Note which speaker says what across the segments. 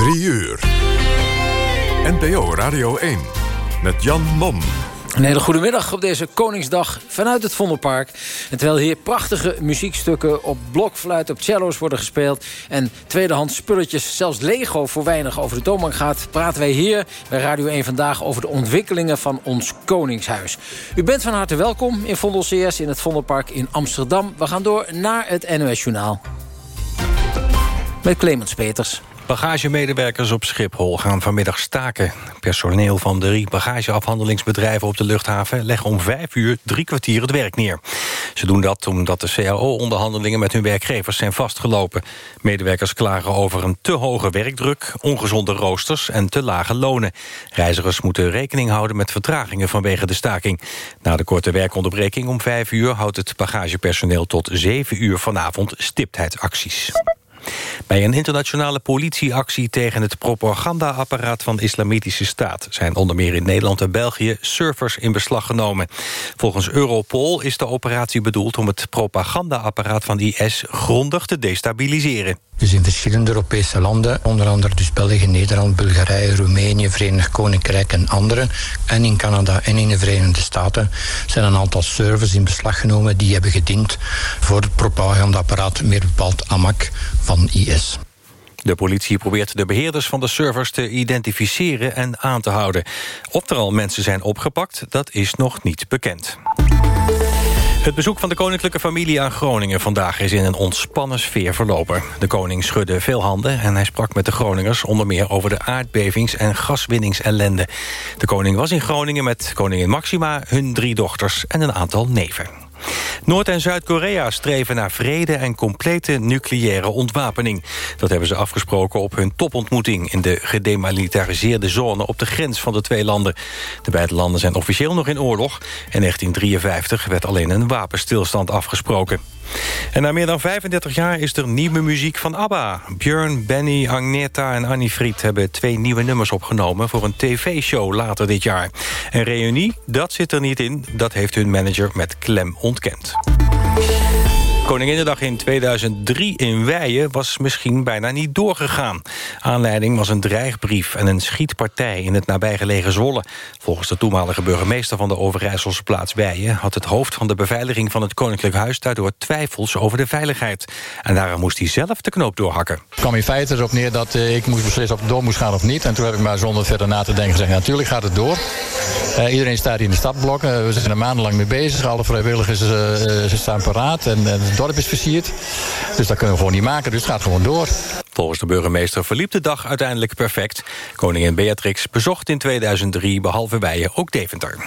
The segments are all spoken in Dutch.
Speaker 1: 3 uur. NPO Radio 1 met Jan Mom.
Speaker 2: Een hele goede middag op deze Koningsdag vanuit het Vondelpark. En terwijl hier prachtige muziekstukken op blokfluit, op cello's worden gespeeld... en tweedehands spulletjes, zelfs Lego voor weinig over de toonbank gaat... praten wij hier bij Radio 1 Vandaag over de ontwikkelingen van ons Koningshuis. U bent van harte welkom in Vondel CS in het Vondelpark in Amsterdam. We gaan door naar het NOS Journaal. Met Clemens Peters.
Speaker 3: Bagagemedewerkers op Schiphol gaan vanmiddag staken. Personeel van drie bagageafhandelingsbedrijven op de luchthaven... leggen om vijf uur drie kwartier het werk neer. Ze doen dat omdat de CAO-onderhandelingen met hun werkgevers zijn vastgelopen. Medewerkers klagen over een te hoge werkdruk, ongezonde roosters en te lage lonen. Reizigers moeten rekening houden met vertragingen vanwege de staking. Na de korte werkonderbreking om vijf uur houdt het bagagepersoneel tot zeven uur vanavond stiptheidsacties. Bij een internationale politieactie tegen het propagandaapparaat van de Islamitische Staat zijn onder meer in Nederland en België servers in beslag genomen. Volgens Europol is de operatie bedoeld om het propagandaapparaat van IS grondig te destabiliseren.
Speaker 4: Dus in verschillende Europese landen, onder andere dus België, Nederland, Bulgarije, Roemenië, Verenigd Koninkrijk en andere, en in Canada en in de Verenigde Staten, zijn een aantal servers in beslag genomen die hebben gediend voor het propagandaapparaat, meer bepaald AMAC van IS.
Speaker 3: De politie probeert de beheerders van de servers te identificeren en aan te houden. Of er al mensen zijn opgepakt, dat is nog niet bekend. Het bezoek van de koninklijke familie aan Groningen vandaag is in een ontspannen sfeer verlopen. De koning schudde veel handen en hij sprak met de Groningers onder meer over de aardbevings- en gaswinningsellende. De koning was in Groningen met koningin Maxima, hun drie dochters en een aantal neven. Noord- en Zuid-Korea streven naar vrede en complete nucleaire ontwapening. Dat hebben ze afgesproken op hun topontmoeting... in de gedemilitariseerde zone op de grens van de twee landen. De beide landen zijn officieel nog in oorlog. In 1953 werd alleen een wapenstilstand afgesproken. En na meer dan 35 jaar is er nieuwe muziek van ABBA. Björn, Benny, Agneta en Annie Fried hebben twee nieuwe nummers opgenomen... voor een tv-show later dit jaar. Een reunie, dat zit er niet in. Dat heeft hun manager met klem ontkend. Koninginnedag in 2003 in Weijen was misschien bijna niet doorgegaan. Aanleiding was een dreigbrief en een schietpartij in het nabijgelegen Zwolle. Volgens de toenmalige burgemeester van de Overijsselse plaats Weijen... had het hoofd van de beveiliging van het Koninklijk Huis... daardoor twijfels over de veiligheid. En daarom moest hij zelf de knoop doorhakken.
Speaker 5: Ik kwam in feite erop neer dat eh, ik moest beslissen of het door moest gaan of niet. En toen heb ik maar zonder verder na te denken gezegd... natuurlijk gaat het door. Uh, iedereen staat hier in de stadblokken. we zijn er maandenlang mee bezig. Alle vrijwilligers uh, staan paraat. En het dorp is versierd. Dus dat kunnen we gewoon niet maken. Dus het gaat gewoon door.
Speaker 3: Volgens de burgemeester verliep de dag uiteindelijk perfect. Koningin Beatrix bezocht in 2003 behalve Weijen ook Deventer.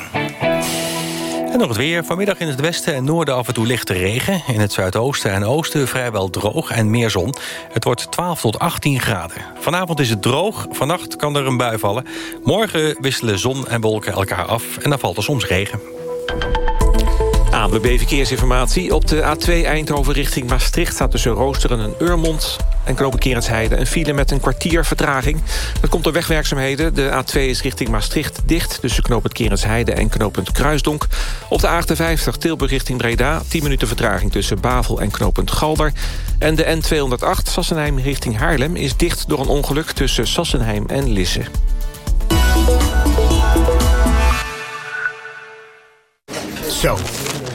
Speaker 3: En nog het weer. Vanmiddag in het westen en noorden af en toe lichte regen. In het zuidoosten en oosten vrijwel droog en meer zon. Het wordt 12 tot 18 graden. Vanavond is het droog. Vannacht kan er een bui vallen. Morgen wisselen zon en wolken elkaar af. En dan valt er soms regen.
Speaker 6: ANWB Verkeersinformatie. Op de A2 Eindhoven richting Maastricht... staat tussen Roosteren en Urmond en Knopen een file met een kwartier vertraging. Dat komt door wegwerkzaamheden. De A2 is richting Maastricht dicht... tussen knooppunt Kerensheide en knooppunt Kruisdonk. Op de A58 Tilburg richting Breda... 10 minuten vertraging tussen Bavel en knooppunt Galder. En de N208 Sassenheim richting Haarlem... is dicht door een ongeluk tussen Sassenheim en Lisse.
Speaker 7: Zo.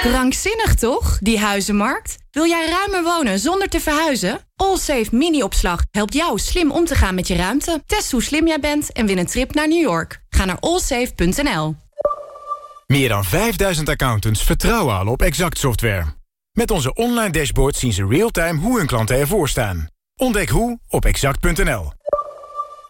Speaker 8: Krankzinnig toch, die huizenmarkt? Wil jij ruimer wonen zonder te verhuizen? Allsafe Mini-opslag helpt jou slim om te gaan met je ruimte. Test hoe slim jij bent en win een trip naar New York. Ga naar allsafe.nl.
Speaker 7: Meer dan 5000 accountants vertrouwen al op Exact Software. Met onze online dashboard zien ze real-time hoe hun klanten ervoor staan. Ontdek hoe op exact.nl.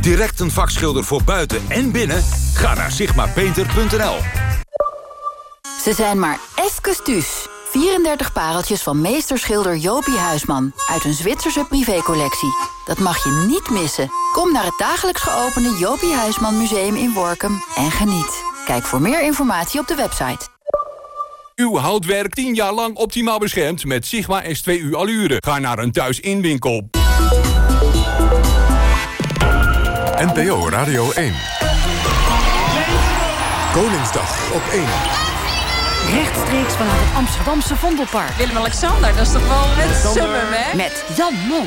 Speaker 9: Direct een vakschilder voor buiten en binnen? Ga naar sigmapainter.nl.
Speaker 10: Ze zijn maar even thuis. 34 pareltjes van meesterschilder Jopie Huisman... uit een Zwitserse privécollectie. Dat mag je niet missen. Kom naar het dagelijks geopende Jopie Huisman Museum in Workum en geniet. Kijk voor meer informatie op de website.
Speaker 11: Uw houtwerk 10 jaar lang optimaal beschermd met Sigma S2U Allure. Ga naar een thuis-inwinkel.
Speaker 1: NPO Radio 1. Koningsdag op 1.
Speaker 12: Rechtstreeks vanuit het Amsterdamse Vondelpark. Willem-Alexander, dat is toch wel het summum, hè?
Speaker 10: Met Jan Mom.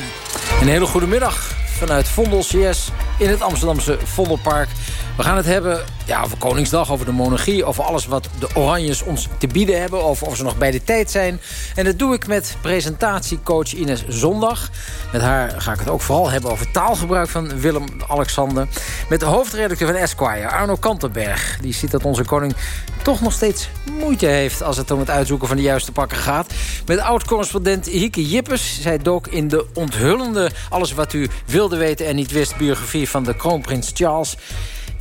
Speaker 2: Een hele goede middag vanuit Vondel CS in het Amsterdamse Vondelpark. We gaan het hebben ja, over Koningsdag, over de monarchie... over alles wat de Oranjes ons te bieden hebben... over of ze nog bij de tijd zijn. En dat doe ik met presentatiecoach Ines Zondag. Met haar ga ik het ook vooral hebben over taalgebruik van Willem-Alexander. Met de hoofdredacteur van Esquire, Arno Kantenberg. Die ziet dat onze koning toch nog steeds moeite heeft... als het om het uitzoeken van de juiste pakken gaat. Met oud-correspondent Hieke Jippes. Zij dook in de onthullende alles wat u wilde weten en niet wist... biografie van de kroonprins Charles...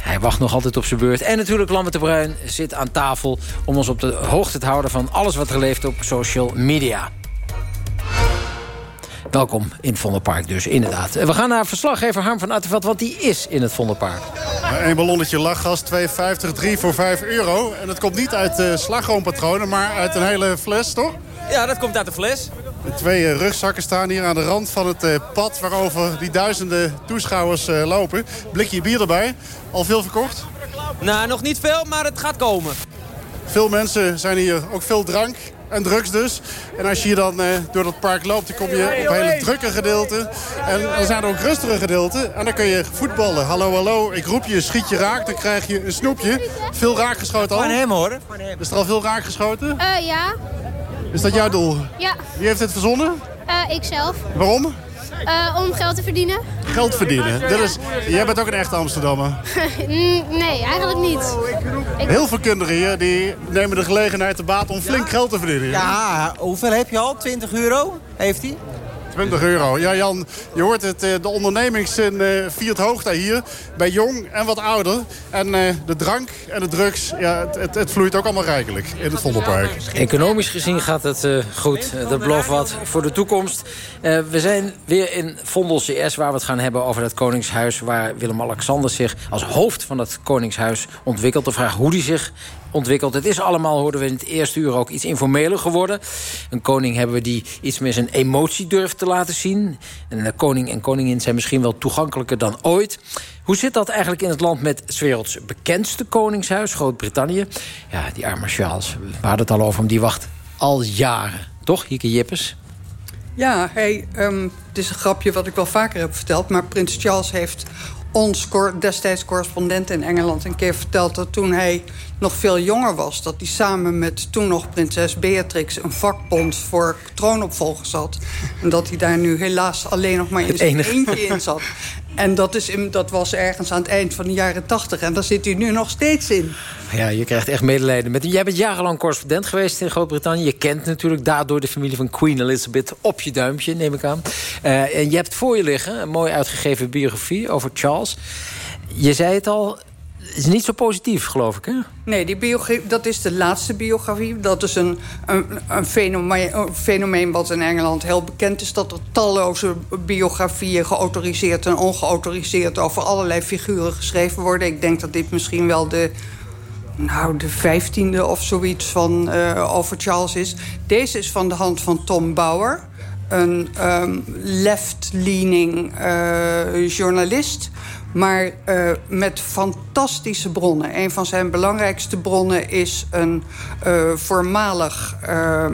Speaker 2: Hij wacht nog altijd op zijn beurt. En natuurlijk Lambert de Bruin zit aan tafel... om ons op de hoogte te houden van alles wat er leeft op social media. Welkom in Vondelpark dus, inderdaad. We gaan naar verslaggever Harm van Attenveld, want die is in het Vondelpark.
Speaker 13: Een ballonnetje lachgas, 2,50, 3 voor 5 euro. En dat komt niet uit uh, slagroompatronen, maar uit een hele fles, toch?
Speaker 14: Ja, dat komt uit de fles.
Speaker 13: De twee uh, rugzakken staan hier aan de rand van het uh, pad... waarover die duizenden toeschouwers uh, lopen. Blikje bier erbij. Al veel verkocht?
Speaker 14: Nou, nog niet veel, maar het gaat komen.
Speaker 13: Veel mensen zijn hier, ook veel drank en drugs dus. En als je hier dan uh, door dat park loopt, dan kom je op hele drukke gedeelten. En dan zijn er ook rustige gedeelten. En dan kun je voetballen. Hallo, hallo, ik roep je, schiet je raak, dan krijg je een snoepje. Veel raak geschoten al?
Speaker 14: Van hem hoor.
Speaker 13: Is er al veel raak geschoten?
Speaker 15: Uh, ja.
Speaker 13: Is dat jouw doel?
Speaker 15: Ja.
Speaker 13: Wie heeft dit verzonnen?
Speaker 15: Uh, ikzelf.
Speaker 13: Waarom?
Speaker 15: Uh, om geld te verdienen.
Speaker 13: Geld verdienen? Dat is, jij bent ook een echte Amsterdammer.
Speaker 15: nee, eigenlijk niet.
Speaker 13: Heel veel kinderen hier die nemen de gelegenheid te baat om flink geld te verdienen.
Speaker 14: Ja, hoeveel heb je al? 20 euro heeft hij?
Speaker 13: 20 euro. Ja, Jan, je hoort het, de ondernemingszin viert hoogte hier. Bij jong en wat ouder. En de drank en de drugs, ja, het, het, vloeit ook allemaal rijkelijk in het Vondelpark.
Speaker 2: Economisch gezien gaat het goed. Dat belooft wat voor de toekomst. We zijn weer in Vondel CS, waar we het gaan hebben over het Koningshuis... waar Willem-Alexander zich als hoofd van het Koningshuis ontwikkelt. De vraag hoe hij zich ontwikkeld. Het is allemaal, hoorden we in het eerste uur ook, iets informeler geworden. Een koning hebben we die iets meer zijn emotie durft te laten zien. En de koning en koningin zijn misschien wel toegankelijker dan ooit. Hoe zit dat eigenlijk in het land met het werelds bekendste koningshuis, Groot-Brittannië? Ja, die arme Charles, we hadden het al over hem, die wacht al jaren. Toch, Hieke Jippes?
Speaker 16: Ja, hey, um, het is een grapje wat ik wel vaker heb verteld... maar prins Charles heeft ons destijds correspondent in Engeland een keer verteld... dat toen hij nog veel jonger was... dat hij samen met toen nog prinses Beatrix... een vakbond voor troonopvolgers had. En dat hij daar nu helaas alleen nog maar in zijn eentje in zat. En dat, is dat was ergens aan het eind van de jaren tachtig. En daar zit hij nu nog steeds in.
Speaker 2: Ja, je krijgt echt medelijden met hem. Jij bent jarenlang correspondent geweest in Groot-Brittannië. Je kent natuurlijk daardoor de familie van Queen Elizabeth op je duimpje, neem ik aan. Uh, en je hebt voor je liggen een mooi uitgegeven biografie over Charles. Je zei het al, is niet zo positief, geloof ik, hè?
Speaker 16: Nee, die dat is de laatste biografie. Dat is een, een, een, fenomeen, een, fenomeen, wat in Engeland heel bekend is... dat er talloze biografieën geautoriseerd en ongeautoriseerd... over allerlei figuren geschreven worden. Ik denk dat dit misschien wel de, nou, de vijftiende of zoiets van uh, over Charles is. Deze is van de hand van Tom Bauer een um, left-leaning uh, journalist maar uh, met fantastische bronnen. Een van zijn belangrijkste bronnen is een uh, voormalig uh,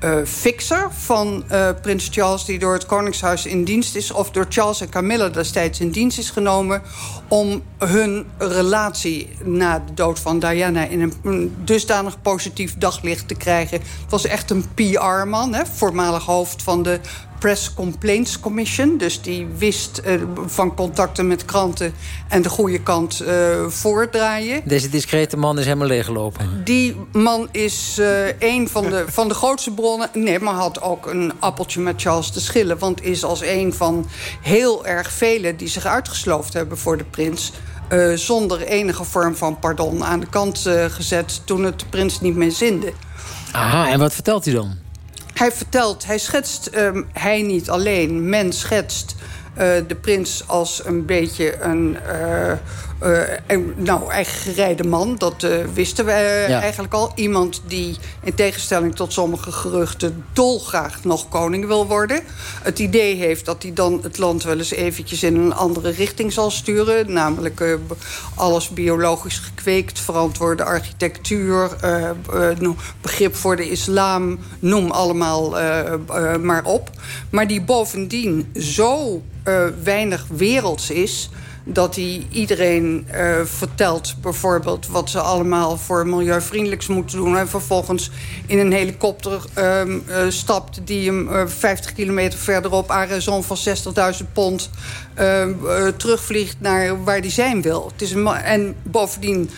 Speaker 16: eh, fixer van prins Charles... die door het Koningshuis in dienst is... of door Charles en Camilla destijds in dienst is genomen... om hun relatie na de dood van Diana... in een, een dusdanig positief daglicht te krijgen. Het was echt een PR-man, voormalig hoofd van de Press Complaints Commission. Dus die wist uh, van contacten met kranten en de goede kant uh, voordraaien.
Speaker 2: Deze discrete man is helemaal leeggelopen.
Speaker 16: Die man is uh, een van de, van de grootste bronnen. Nee, maar had ook een appeltje met Charles te schillen. Want is als een van heel erg velen die zich uitgesloofd hebben voor de prins... Zonder enige vorm van pardon aan de kant gezet... toen het de prins niet meer zinde.
Speaker 2: Aha, en wat vertelt hij dan?
Speaker 16: Hij vertelt, hij schetst, um, hij niet alleen, men schetst uh, de prins als een beetje een, uh, uh, een nou, eigen gerijde man. Dat wisten we ja. eigenlijk al. Iemand die, in tegenstelling tot sommige geruchten... dolgraag nog koning wil worden. Het idee heeft dat hij dan het land wel eens eventjes... in een andere richting zal sturen. Namelijk alles biologisch gekweekt, verantwoorde architectuur... begrip voor de islam, noem allemaal maar op. Maar die bovendien zo weinig werelds is dat hij iedereen uh, vertelt bijvoorbeeld wat ze allemaal voor milieuvriendelijks moeten doen. En vervolgens in een helikopter uh, uh, stapt die hem 50 kilometer verderop aan raison van 60.000 pond terugvliegt naar waar hij zijn wil. Het is en bovendien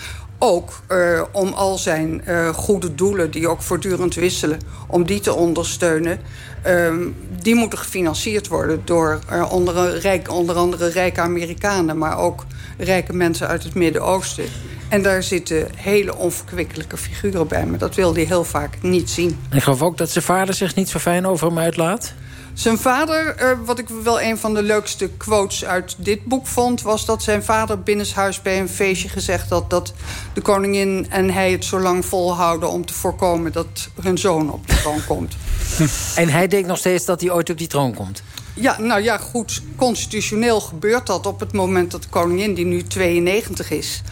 Speaker 16: ook uh, om al zijn uh, goede doelen, die ook voortdurend wisselen... om die te ondersteunen. Um, die moeten gefinancierd worden door uh, onder, onder andere rijke Amerikanen... maar ook rijke mensen uit het Midden-Oosten. En daar zitten hele onverkwikkelijke figuren bij. Maar dat wil hij heel vaak niet zien.
Speaker 2: Ik geloof ook dat zijn vader zich niet zo fijn over hem uitlaat.
Speaker 16: Zijn vader, wat ik wel een van de leukste quotes uit dit boek vond... was dat zijn vader binnenshuis bij een feestje gezegd had... dat de koningin en hij het zo lang volhouden om te voorkomen... dat hun zoon op de troon komt.
Speaker 2: en hij denkt nog steeds dat hij ooit op die troon komt?
Speaker 16: Ja, nou ja, goed. Constitutioneel gebeurt dat op het moment dat de koningin, die nu 92 is...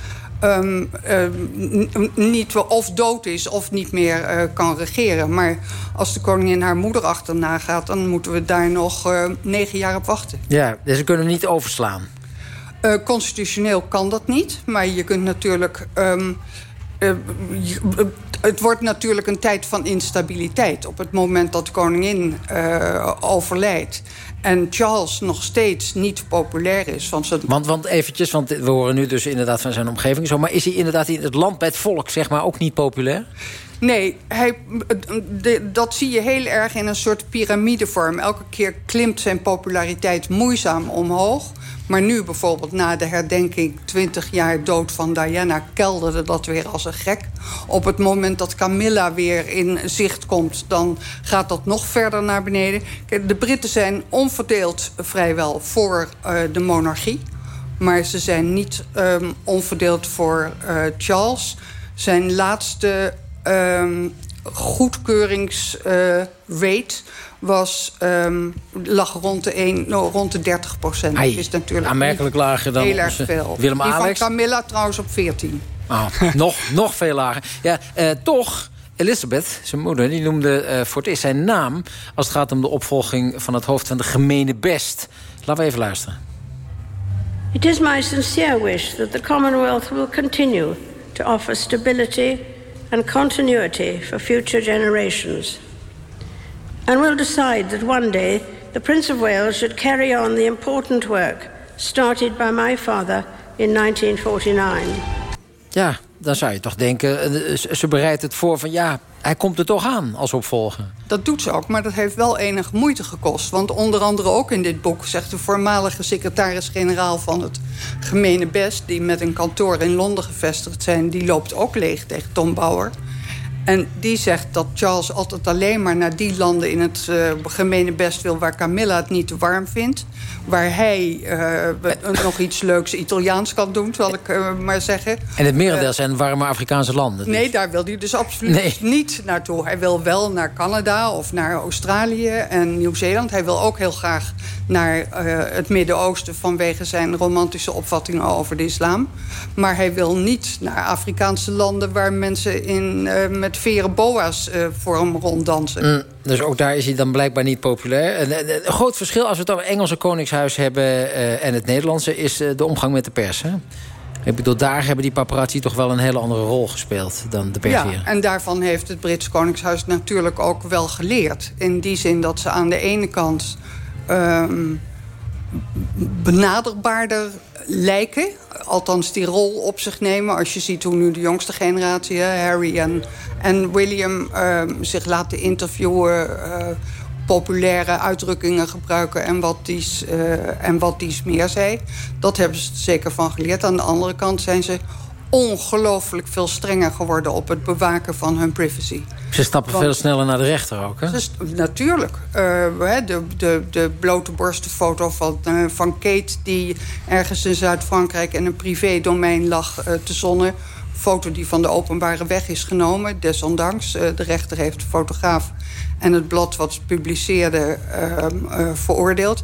Speaker 16: Um, um, niet of dood is of niet meer uh, kan regeren. Maar als de koningin haar moeder achterna gaat... dan moeten we daar nog uh, negen jaar op wachten.
Speaker 2: Ja, dus ze kunnen niet overslaan.
Speaker 16: Uh, constitutioneel kan dat niet. Maar je kunt natuurlijk... Um, het wordt natuurlijk een tijd van instabiliteit. Op het moment dat de koningin overlijdt en Charles nog steeds niet populair is. Zijn...
Speaker 2: want, want eventjes, want we horen nu dus inderdaad van zijn omgeving zo... maar is hij inderdaad in het land bij het volk zeg maar, ook niet populair?
Speaker 16: Nee, hij, de, dat zie je heel erg in een soort piramidevorm. Elke keer klimt zijn populariteit moeizaam omhoog. Maar nu bijvoorbeeld na de herdenking 20 jaar dood van Diana... kelderde dat weer als een gek. Op het moment dat Camilla weer in zicht komt... dan gaat dat nog verder naar beneden. De Britten zijn onverdeeld vrijwel voor uh, de monarchie. Maar ze zijn niet um, onverdeeld voor uh, Charles. Zijn laatste um, goedkeuringsrate was, um, lag rond de, 1, no, rond de 30 procent. Dat is natuurlijk
Speaker 2: aanmerkelijk lager dan
Speaker 16: heel erg veel.
Speaker 2: Willem
Speaker 16: Die
Speaker 2: Alex.
Speaker 16: van Camilla trouwens op 14.
Speaker 2: Oh, nog, nog veel lager. Ja, uh, toch... Elizabeth, zijn moeder, die noemde uh, voor het eerst zijn naam... als het gaat om de opvolging van het hoofd van de gemene best. Laten we even luisteren.
Speaker 17: It is my sincere wish that the Commonwealth will continue to offer stability and continuity for future generations. And will decide that one day the Prince of Wales should carry on the important work started by my father in 1949.
Speaker 2: Ja, dan zou je toch denken, ze bereidt het voor van ja, hij komt er toch aan als opvolger.
Speaker 16: Dat doet ze ook, maar dat heeft wel enige moeite gekost. Want onder andere ook in dit boek zegt de voormalige secretaris-generaal van het gemene best... die met een kantoor in Londen gevestigd zijn, die loopt ook leeg tegen Tom Bauer... En die zegt dat Charles altijd alleen maar naar die landen in het uh, gemene best wil... waar Camilla het niet te warm vindt. Waar hij uh, nog iets leuks Italiaans kan doen, zal ik uh, maar zeggen.
Speaker 2: En het merendeel zijn warme Afrikaanse landen. Dus.
Speaker 16: Nee, daar wil hij dus absoluut nee. niet naartoe. Hij wil wel naar Canada of naar Australië en Nieuw-Zeeland. Hij wil ook heel graag naar het Midden-Oosten... vanwege zijn romantische opvattingen over de islam. Maar hij wil niet naar Afrikaanse landen... waar mensen in, met veren boa's eh, voor hem ronddansen.
Speaker 2: Mm, dus ook daar is hij dan blijkbaar niet populair. Een, een- een groot verschil als we het over het Engelse Koningshuis hebben... eh, en het Nederlandse, is eh, de omgang met de pers. Hè? Ik bedoel, daar hebben die paparazzi toch wel een hele andere rol gespeeld... dan de pers
Speaker 16: Ja,
Speaker 2: hier.
Speaker 16: en daarvan heeft het Brits Koningshuis natuurlijk ook wel geleerd. In die zin dat ze aan de ene kant ehm, benaderbaarder lijken. Althans, die rol op zich nemen. Als je ziet hoe nu de jongste generatie, Harry en, en William... ehm, zich laten interviewen... eh, populaire uitdrukkingen gebruiken en wat dies, eh, en wat dies meer zei. Dat hebben ze er zeker van geleerd. Aan de andere kant zijn ze ongelooflijk veel strenger geworden... op het bewaken van hun privacy.
Speaker 2: Ze stappen
Speaker 16: Want-
Speaker 2: veel sneller naar de rechter ook, hè?
Speaker 16: Natuurlijk. Eh, de, de, de blote borstenfoto van, eh, van Kate... die ergens in Zuid-Frankrijk in een privé-domein lag eh, te zonnen. Foto die van de openbare weg is genomen. Desondanks, de rechter heeft de fotograaf en het blad wat ze publiceerde ehm, eh, veroordeeld.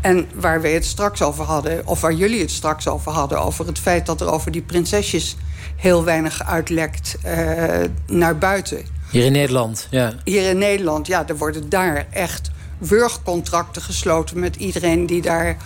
Speaker 16: En waar we het straks over hadden, of waar jullie het straks over hadden... over het feit dat er over die prinsesjes heel weinig uitlekt eh, naar buiten...
Speaker 2: Hier in Nederland, ja.
Speaker 16: Hier in Nederland, ja, er worden daar echt wurgcontracten gesloten met iedereen die daar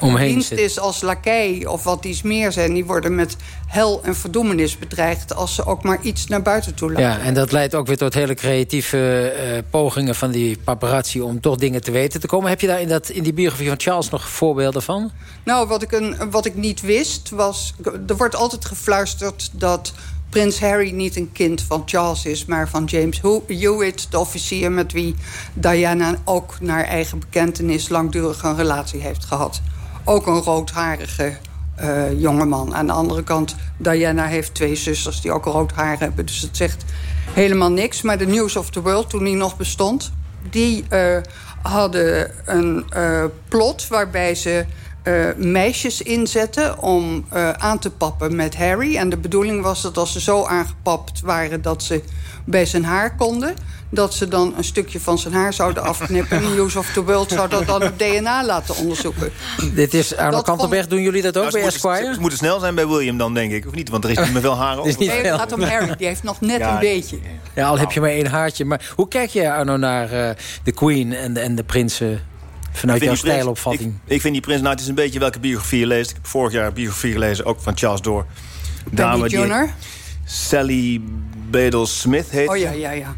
Speaker 2: Omheen
Speaker 16: dienst
Speaker 2: zit.
Speaker 16: is als lakij of wat iets meer zijn. Die worden met hel en verdoemenis bedreigd als ze ook maar iets naar buiten toe laten.
Speaker 2: Ja, en dat leidt ook weer tot hele creatieve eh, pogingen van die paparazzi... om toch dingen te weten te komen. Heb je daar in, dat, in die biografie van Charles nog voorbeelden van?
Speaker 16: Nou, wat ik, een, wat ik niet wist was... Er wordt altijd gefluisterd dat prins Harry niet een kind van Charles is... maar van James Hew- Hewitt, de officier met wie Diana ook naar eigen bekentenis... langdurig een relatie heeft gehad. Ook een roodharige eh jongeman. Aan de andere kant, Diana heeft twee zusters die ook rood haar hebben. Dus het zegt helemaal niks. Maar de News of the World, toen die nog bestond... die eh, hadden een eh, plot waarbij ze eh, meisjes inzetten om eh, aan te pappen met Harry. En de bedoeling was dat als ze zo aangepapt waren dat ze bij zijn haar konden... dat ze dan een stukje van zijn haar zouden afknippen... en News of the World zou dat dan op DNA laten onderzoeken.
Speaker 2: Dit is Arno
Speaker 16: Dat
Speaker 2: Kantelberg. Doen jullie dat ook
Speaker 18: Nou,
Speaker 2: bij
Speaker 18: moeten-
Speaker 2: Esquire?
Speaker 18: Ze moeten snel zijn bij William dan, denk ik. Of niet? Want er is niet meer veel haar over.
Speaker 16: Nee, het gaat om Harry, die heeft nog net
Speaker 18: Ja,
Speaker 16: een beetje.
Speaker 2: Ja, al heb je maar één haartje. Maar hoe kijk je, Arno, naar eh, de Queen en de, en de prinsen... vanuit
Speaker 18: Ik
Speaker 2: jouw
Speaker 18: die
Speaker 2: stijlopvatting?
Speaker 18: Ik, ik vind die prins, nou het is een beetje welke biografie je leest. Ik heb vorig jaar een biografie gelezen, ook van Charles Door.
Speaker 16: Penny Junner?
Speaker 18: Sally Bedell Smith heet.
Speaker 16: Oh ja, ja, ja.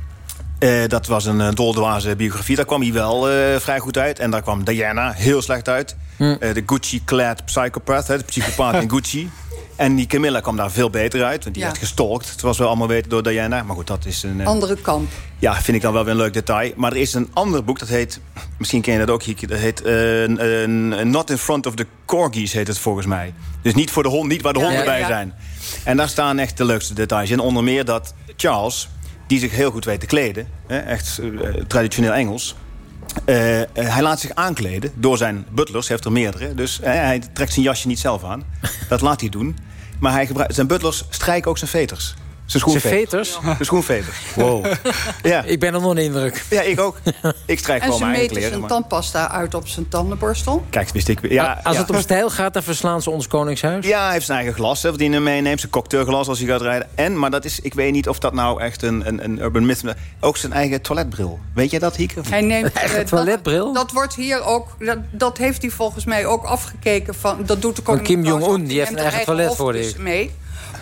Speaker 18: Eh, dat was een uh, doldwaze biografie. Daar kwam hij wel eh, vrij goed uit. En daar kwam Diana heel slecht uit.
Speaker 2: Hm.
Speaker 18: Eh, de Gucci-clad psychopath, hè, de psychopaat in Gucci. En die Camilla kwam daar veel beter uit. Want die werd gestalkt. Het was wel allemaal weten door Diana. Maar goed, dat is een... eh,
Speaker 16: Andere kamp.
Speaker 18: ja, vind ik dan wel weer een leuk detail. Maar er is een ander boek, dat heet... Misschien ken je dat ook, Hieke. Dat heet eh, Not in Front of the Corgis, heet het volgens mij. Dus niet voor de hond, niet waar de honden bij zijn. En daar staan echt de leukste details in. Onder meer dat Charles, die zich heel goed weet te kleden... Hè, echt eh, traditioneel Engels... hij laat zich aankleden door zijn butlers. Hij heeft er meerdere. Dus hij trekt zijn jasje niet zelf aan. Dat laat hij doen. Maar hij gebruikt, zijn butlers strijken ook zijn veters. Zijn schoenveters.
Speaker 2: veters?
Speaker 18: Zijn schoenveters.
Speaker 2: Wow.
Speaker 18: Ja.
Speaker 2: Ik ben er onder de indruk.
Speaker 18: Ja, ik ook. Ik strijk
Speaker 16: En
Speaker 18: gewoon
Speaker 16: ze
Speaker 18: mijn eigen
Speaker 16: meten
Speaker 18: kleren.
Speaker 16: zijn
Speaker 18: Maar...
Speaker 16: tandpasta uit op zijn tandenborstel.
Speaker 18: Kijk, wist ik. Ja,
Speaker 2: Als
Speaker 18: ja.
Speaker 2: het om stijl gaat, dan verslaan ze ons koningshuis.
Speaker 18: Ja, hij heeft zijn eigen glas, hè, wat hij meeneemt. Zijn cocktailglas als hij gaat rijden. En, maar dat is, ik weet niet of dat nou echt een, een, een urban myth is. Ook zijn eigen toiletbril. Weet jij dat, Hieke?
Speaker 16: Hij neemt
Speaker 2: Eigen
Speaker 16: eh,
Speaker 2: toiletbril?
Speaker 16: Dat, dat wordt hier ook. Dat, dat heeft hij volgens mij ook afgekeken van. Dat doet de
Speaker 2: Van
Speaker 16: koningin.
Speaker 2: Kim Jong-un, die heeft een eigen toilet voor
Speaker 16: mee.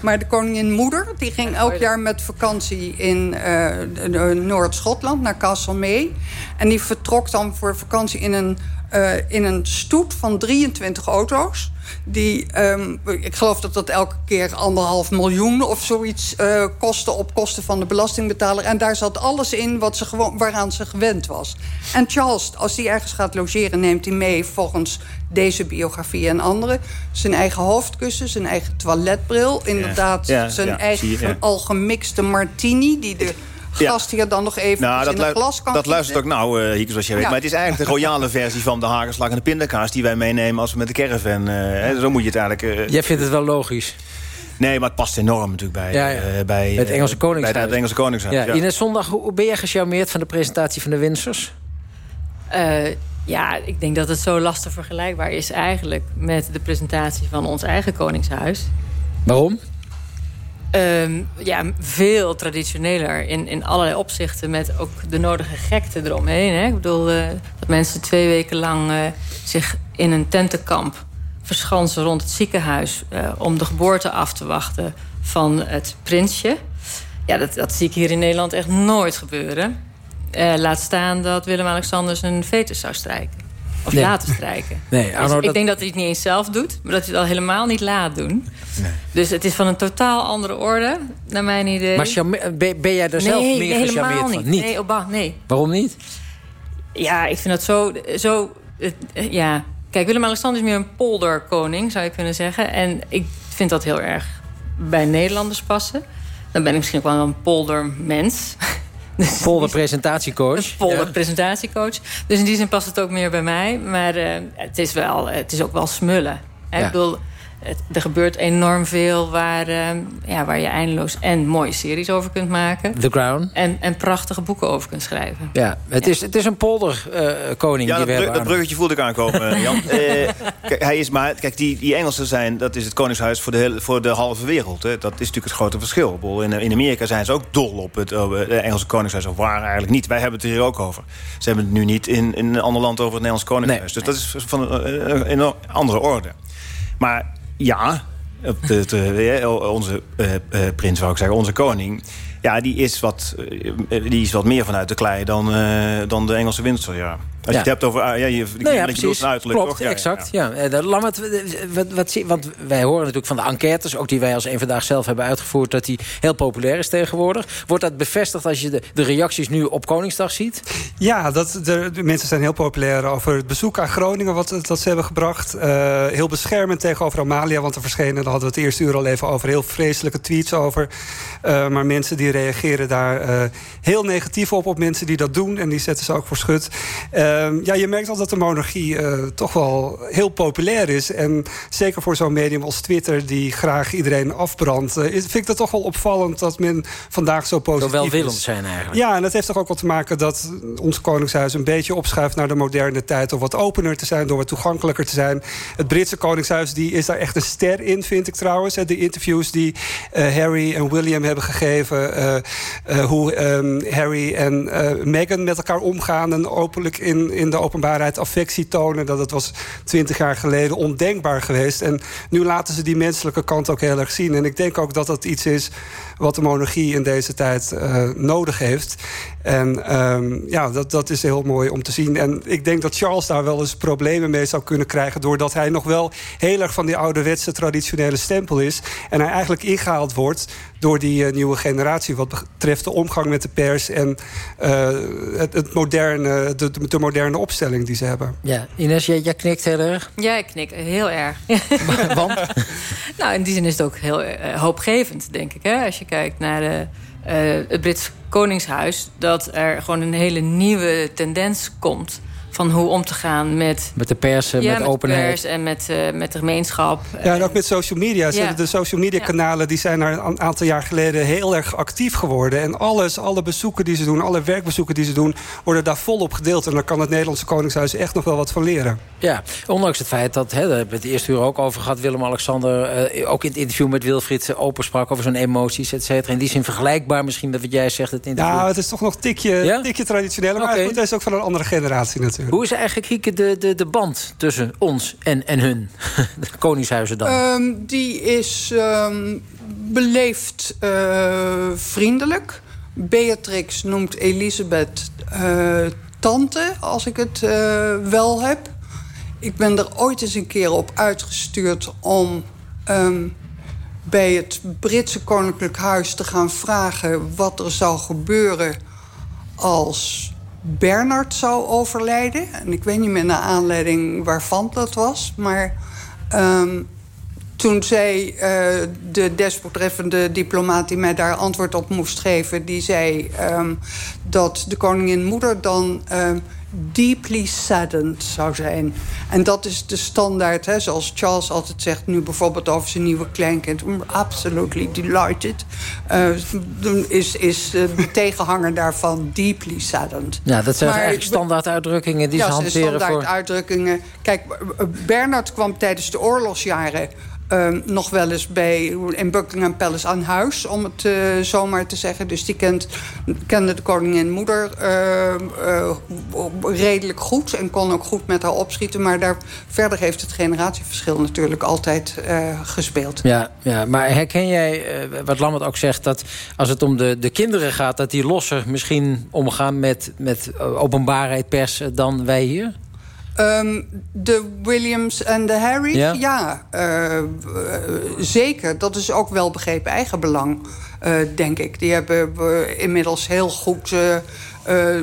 Speaker 16: Maar de koningin moeder, die ging elk jaar met vakantie in eh, Noord-Schotland naar Castlemaine. En die vertrok dan voor vakantie in een, eh, in een stoet van 23 auto's. Die, ehm, ik geloof dat dat elke keer anderhalf miljoen of zoiets eh, kostte op kosten van de belastingbetaler. En daar zat alles in wat ze gewoon, waaraan ze gewend was. En Charles, als hij ergens gaat logeren, neemt hij mee volgens deze biografie en andere. Zijn eigen hoofdkussen, zijn eigen toiletbril. Inderdaad,
Speaker 18: Ja,
Speaker 16: zijn
Speaker 18: ja,
Speaker 16: eigen
Speaker 18: zie je, ja.
Speaker 16: al gemixte martini. Die de. Gast hier dan nog even
Speaker 18: Nou, dat,
Speaker 16: in een
Speaker 18: lu-
Speaker 16: glas kan
Speaker 18: dat luistert ook nou, eh Hieke, zoals jij weet.
Speaker 16: Ja.
Speaker 18: Maar het is eigenlijk de royale versie van de hagelslag en de pindakaas... die wij meenemen als we met de caravan... eh, hè, zo moet je het eigenlijk... eh,
Speaker 2: Jij vindt het wel logisch.
Speaker 18: Nee, maar het past enorm natuurlijk bij,
Speaker 2: Ja, ja.
Speaker 18: eh, bij
Speaker 2: Het
Speaker 18: eh,
Speaker 2: Engelse Koningshuis.
Speaker 18: Bij het Engelse Koningshuis,
Speaker 2: Ja,
Speaker 18: ja.
Speaker 2: Ines Zondag, hoe ben jij gecharmeerd van de presentatie van de Windsors?
Speaker 19: Eh, ja, ik denk dat het zo lastig vergelijkbaar is eigenlijk met de presentatie van ons eigen Koningshuis.
Speaker 2: Waarom?
Speaker 19: Ehm, ja, veel traditioneler in, in allerlei opzichten... met ook de nodige gekte eromheen. Hè? Ik bedoel, uh, dat mensen twee weken lang uh, zich in een tentenkamp verschansen rond het ziekenhuis... Uh, om de geboorte af te wachten van het prinsje. Ja, dat, dat zie ik hier in Nederland echt nooit gebeuren. laat staan dat Willem-Alexander zijn fetus zou strijken. Of
Speaker 2: Nee.
Speaker 19: laten strijken.
Speaker 2: Nee,
Speaker 19: Dus ik
Speaker 2: dat-
Speaker 19: denk dat hij het niet eens zelf doet, maar dat hij het al helemaal niet laat doen. Dus het is van een totaal andere orde, naar mijn idee.
Speaker 2: Maar ben, ben jij er zelf
Speaker 19: nee,
Speaker 2: meer
Speaker 19: nee,
Speaker 2: gecharmeerd
Speaker 19: helemaal
Speaker 2: van?
Speaker 19: niet.
Speaker 2: Niet?
Speaker 19: Nee, Oba, nee.
Speaker 2: Waarom niet?
Speaker 19: Ja, ik vind dat zo... zo eh, ja. Kijk, Willem-Alexander is meer een polderkoning, zou je kunnen zeggen. En ik vind dat heel erg bij Nederlanders passen. Dan ben ik misschien ook wel een poldermens.
Speaker 2: Polder presentatiecoach. Ja.
Speaker 19: presentatiecoach. Dus in die zin past het ook meer bij mij. Maar eh, het, is wel, het is ook wel smullen. Hè?
Speaker 2: Ja.
Speaker 19: Ik bedoel, het, er gebeurt enorm veel waar, eh, ja, waar je eindeloos en mooie series over kunt maken.
Speaker 2: The Crown.
Speaker 19: En, en prachtige boeken over kunt schrijven.
Speaker 2: Ja, het, Is, het is een polderkoning
Speaker 18: Ja,
Speaker 2: die
Speaker 18: dat,
Speaker 2: we
Speaker 18: bru-
Speaker 2: hebben.
Speaker 18: dat bruggetje voelde ik aankomen, eh, Jan. Eh, kijk, hij is maar, kijk, die, die Engelsen zijn, dat is het koningshuis voor de, hele, voor de halve wereld. Hè. Dat is natuurlijk het grote verschil. In, in Amerika zijn ze ook dol op het het Engelse koningshuis. Of waar eigenlijk niet. Wij hebben het hier ook over. Ze hebben het nu niet in, in een ander land over het Nederlands koningshuis. dus dat is van een, een andere orde. Maar ja, de- eh, onze eh, eh, prins, wou ik zeggen, onze koning... Ja, die is wat, eh, die is wat meer vanuit de klei dan, eh, dan de Engelse Windsor, ja. Als je
Speaker 2: Ja.
Speaker 18: het hebt over... ah, ja, je, ik
Speaker 2: Nou
Speaker 18: denk
Speaker 2: ja,
Speaker 18: dat je bedoelt
Speaker 2: precies.
Speaker 18: een uiterlijk,
Speaker 2: Klopt,
Speaker 18: toch? Ja,
Speaker 2: exact. Ja. Eh, de- Laat me het- eh, wat, wat, want wij horen natuurlijk van de enquêtes... ook die wij als een vandaag zelf hebben uitgevoerd... dat die heel populair is tegenwoordig. Wordt dat bevestigd als je de, de reacties nu op Koningsdag ziet?
Speaker 20: Ja, dat, de, de mensen zijn heel populair over het bezoek aan Groningen... wat, dat ze hebben gebracht. Eh, heel beschermend tegenover Amalia, want er verschenen... daar hadden we het eerste uur al even over... heel vreselijke tweets over. Eh, maar mensen die reageren daar eh, heel negatief op... op mensen die dat doen, en die zetten ze ook voor schut. Ehm, ja, je merkt al dat de monarchie eh, toch wel heel populair is. En zeker voor zo'n medium als Twitter... die graag iedereen afbrandt... eh, vind ik dat toch wel opvallend dat men vandaag zo positief
Speaker 2: Zo welwillend zijn eigenlijk.
Speaker 20: Ja, en dat heeft toch ook wel te maken dat ons koningshuis een beetje opschuift naar de moderne tijd. Door wat opener te zijn, door wat toegankelijker te zijn. Het Britse koningshuis die is daar echt een ster in, vind ik trouwens. De interviews die eh, Harry en William hebben gegeven. hoe ehm, Harry en Meghan met elkaar omgaan. En openlijk in, in de openbaarheid affectie tonen. Dat het was twintig jaar geleden ondenkbaar geweest. En nu laten ze die menselijke kant ook heel erg zien. En ik denk ook dat dat iets is wat de monarchie in deze tijd eh, nodig heeft. En ehm, ja, dat, dat is heel mooi om te zien. En ik denk dat Charles daar wel eens problemen mee zou kunnen krijgen... doordat hij nog wel heel erg van die ouderwetse traditionele stempel is. En hij eigenlijk ingehaald wordt door die eh, nieuwe generatie... wat betreft de omgang met de pers en eh, het, het moderne, de, de moderne opstelling die ze hebben.
Speaker 2: Ja, Ines, jij, jij knikt heel erg.
Speaker 19: Ja, ik knik heel erg.
Speaker 2: Want?
Speaker 19: nou, in die zin is het ook heel hoopgevend, denk ik. Hè? Als je kijkt naar eh, het Brits Koningshuis... dat er gewoon een hele nieuwe tendens komt... van hoe om te gaan met...
Speaker 2: Met de pers,
Speaker 19: ja,
Speaker 2: met
Speaker 19: met
Speaker 2: openheid.
Speaker 19: pers en met, eh, met de gemeenschap.
Speaker 20: Ja, en ook met social media.
Speaker 19: Ja.
Speaker 20: De social media kanalen die zijn er een aantal jaar geleden heel erg actief geworden. En alles, alle bezoeken die ze doen, alle werkbezoeken die ze doen, worden daar volop gedeeld. En daar kan het Nederlandse Koningshuis echt nog wel wat van leren.
Speaker 2: Ja, ondanks het feit dat, hè, daar hebben we het eerste uur ook over gehad... Willem-Alexander eh, ook in het interview met Wilfried eh, open sprak... over zijn emoties, et cetera. In die zin vergelijkbaar misschien met wat jij zegt, het interview.
Speaker 20: Nou, het is toch nog een tikje, tikje traditioneel. Maar goed, het is ook van een andere generatie natuurlijk.
Speaker 2: Hoe is eigenlijk, Hieke, de, de, de band tussen ons en, en hun? De koningshuizen dan?
Speaker 16: Ehm, die is ehm, beleefd eh, vriendelijk. Beatrix noemt Elisabeth eh, tante, als ik het eh, wel heb. Ik ben er ooit eens een keer op uitgestuurd om ehm, bij het Britse Koninklijk Huis te gaan vragen wat er zou gebeuren als Bernard zou overlijden. En ik weet niet meer naar aanleiding waarvan dat was. Maar ehm, toen zei eh, de desbetreffende diplomaat die mij daar antwoord op moest geven... die zei ehm, dat de koningin moeder dan ehm, deeply saddened zou zijn. En dat is de standaard, hè, zoals Charles altijd zegt... nu bijvoorbeeld over zijn nieuwe kleinkind. "Mm, Absolutely delighted. Dan is, is de tegenhanger daarvan deeply saddened.
Speaker 2: ja, dat zijn
Speaker 16: Maar-
Speaker 2: eigenlijk standaard uitdrukkingen die
Speaker 16: ja,
Speaker 2: ze
Speaker 16: zijn
Speaker 2: hanteren
Speaker 16: standaard
Speaker 2: voor...
Speaker 16: uitdrukkingen. Kijk, Bernard kwam tijdens de oorlogsjaren Ehm, nog wel eens bij, in Buckingham Palace aan huis, om het uh, zomaar te zeggen. Dus die kent, kende de koningin moeder uh, uh, redelijk goed en kon ook goed met haar opschieten. Maar daar, verder heeft het generatieverschil natuurlijk altijd gespeeld.
Speaker 2: Ja, ja, maar herken jij, wat Lambert ook zegt, dat als het om de, de kinderen gaat... dat die losser misschien omgaan met, met openbaarheid pers dan wij hier?
Speaker 16: Um, de Williams en de Harry, ja, ja uh, zeker. Dat is ook wel begrepen eigenbelang, uh, denk ik. Die hebben inmiddels heel goed uh,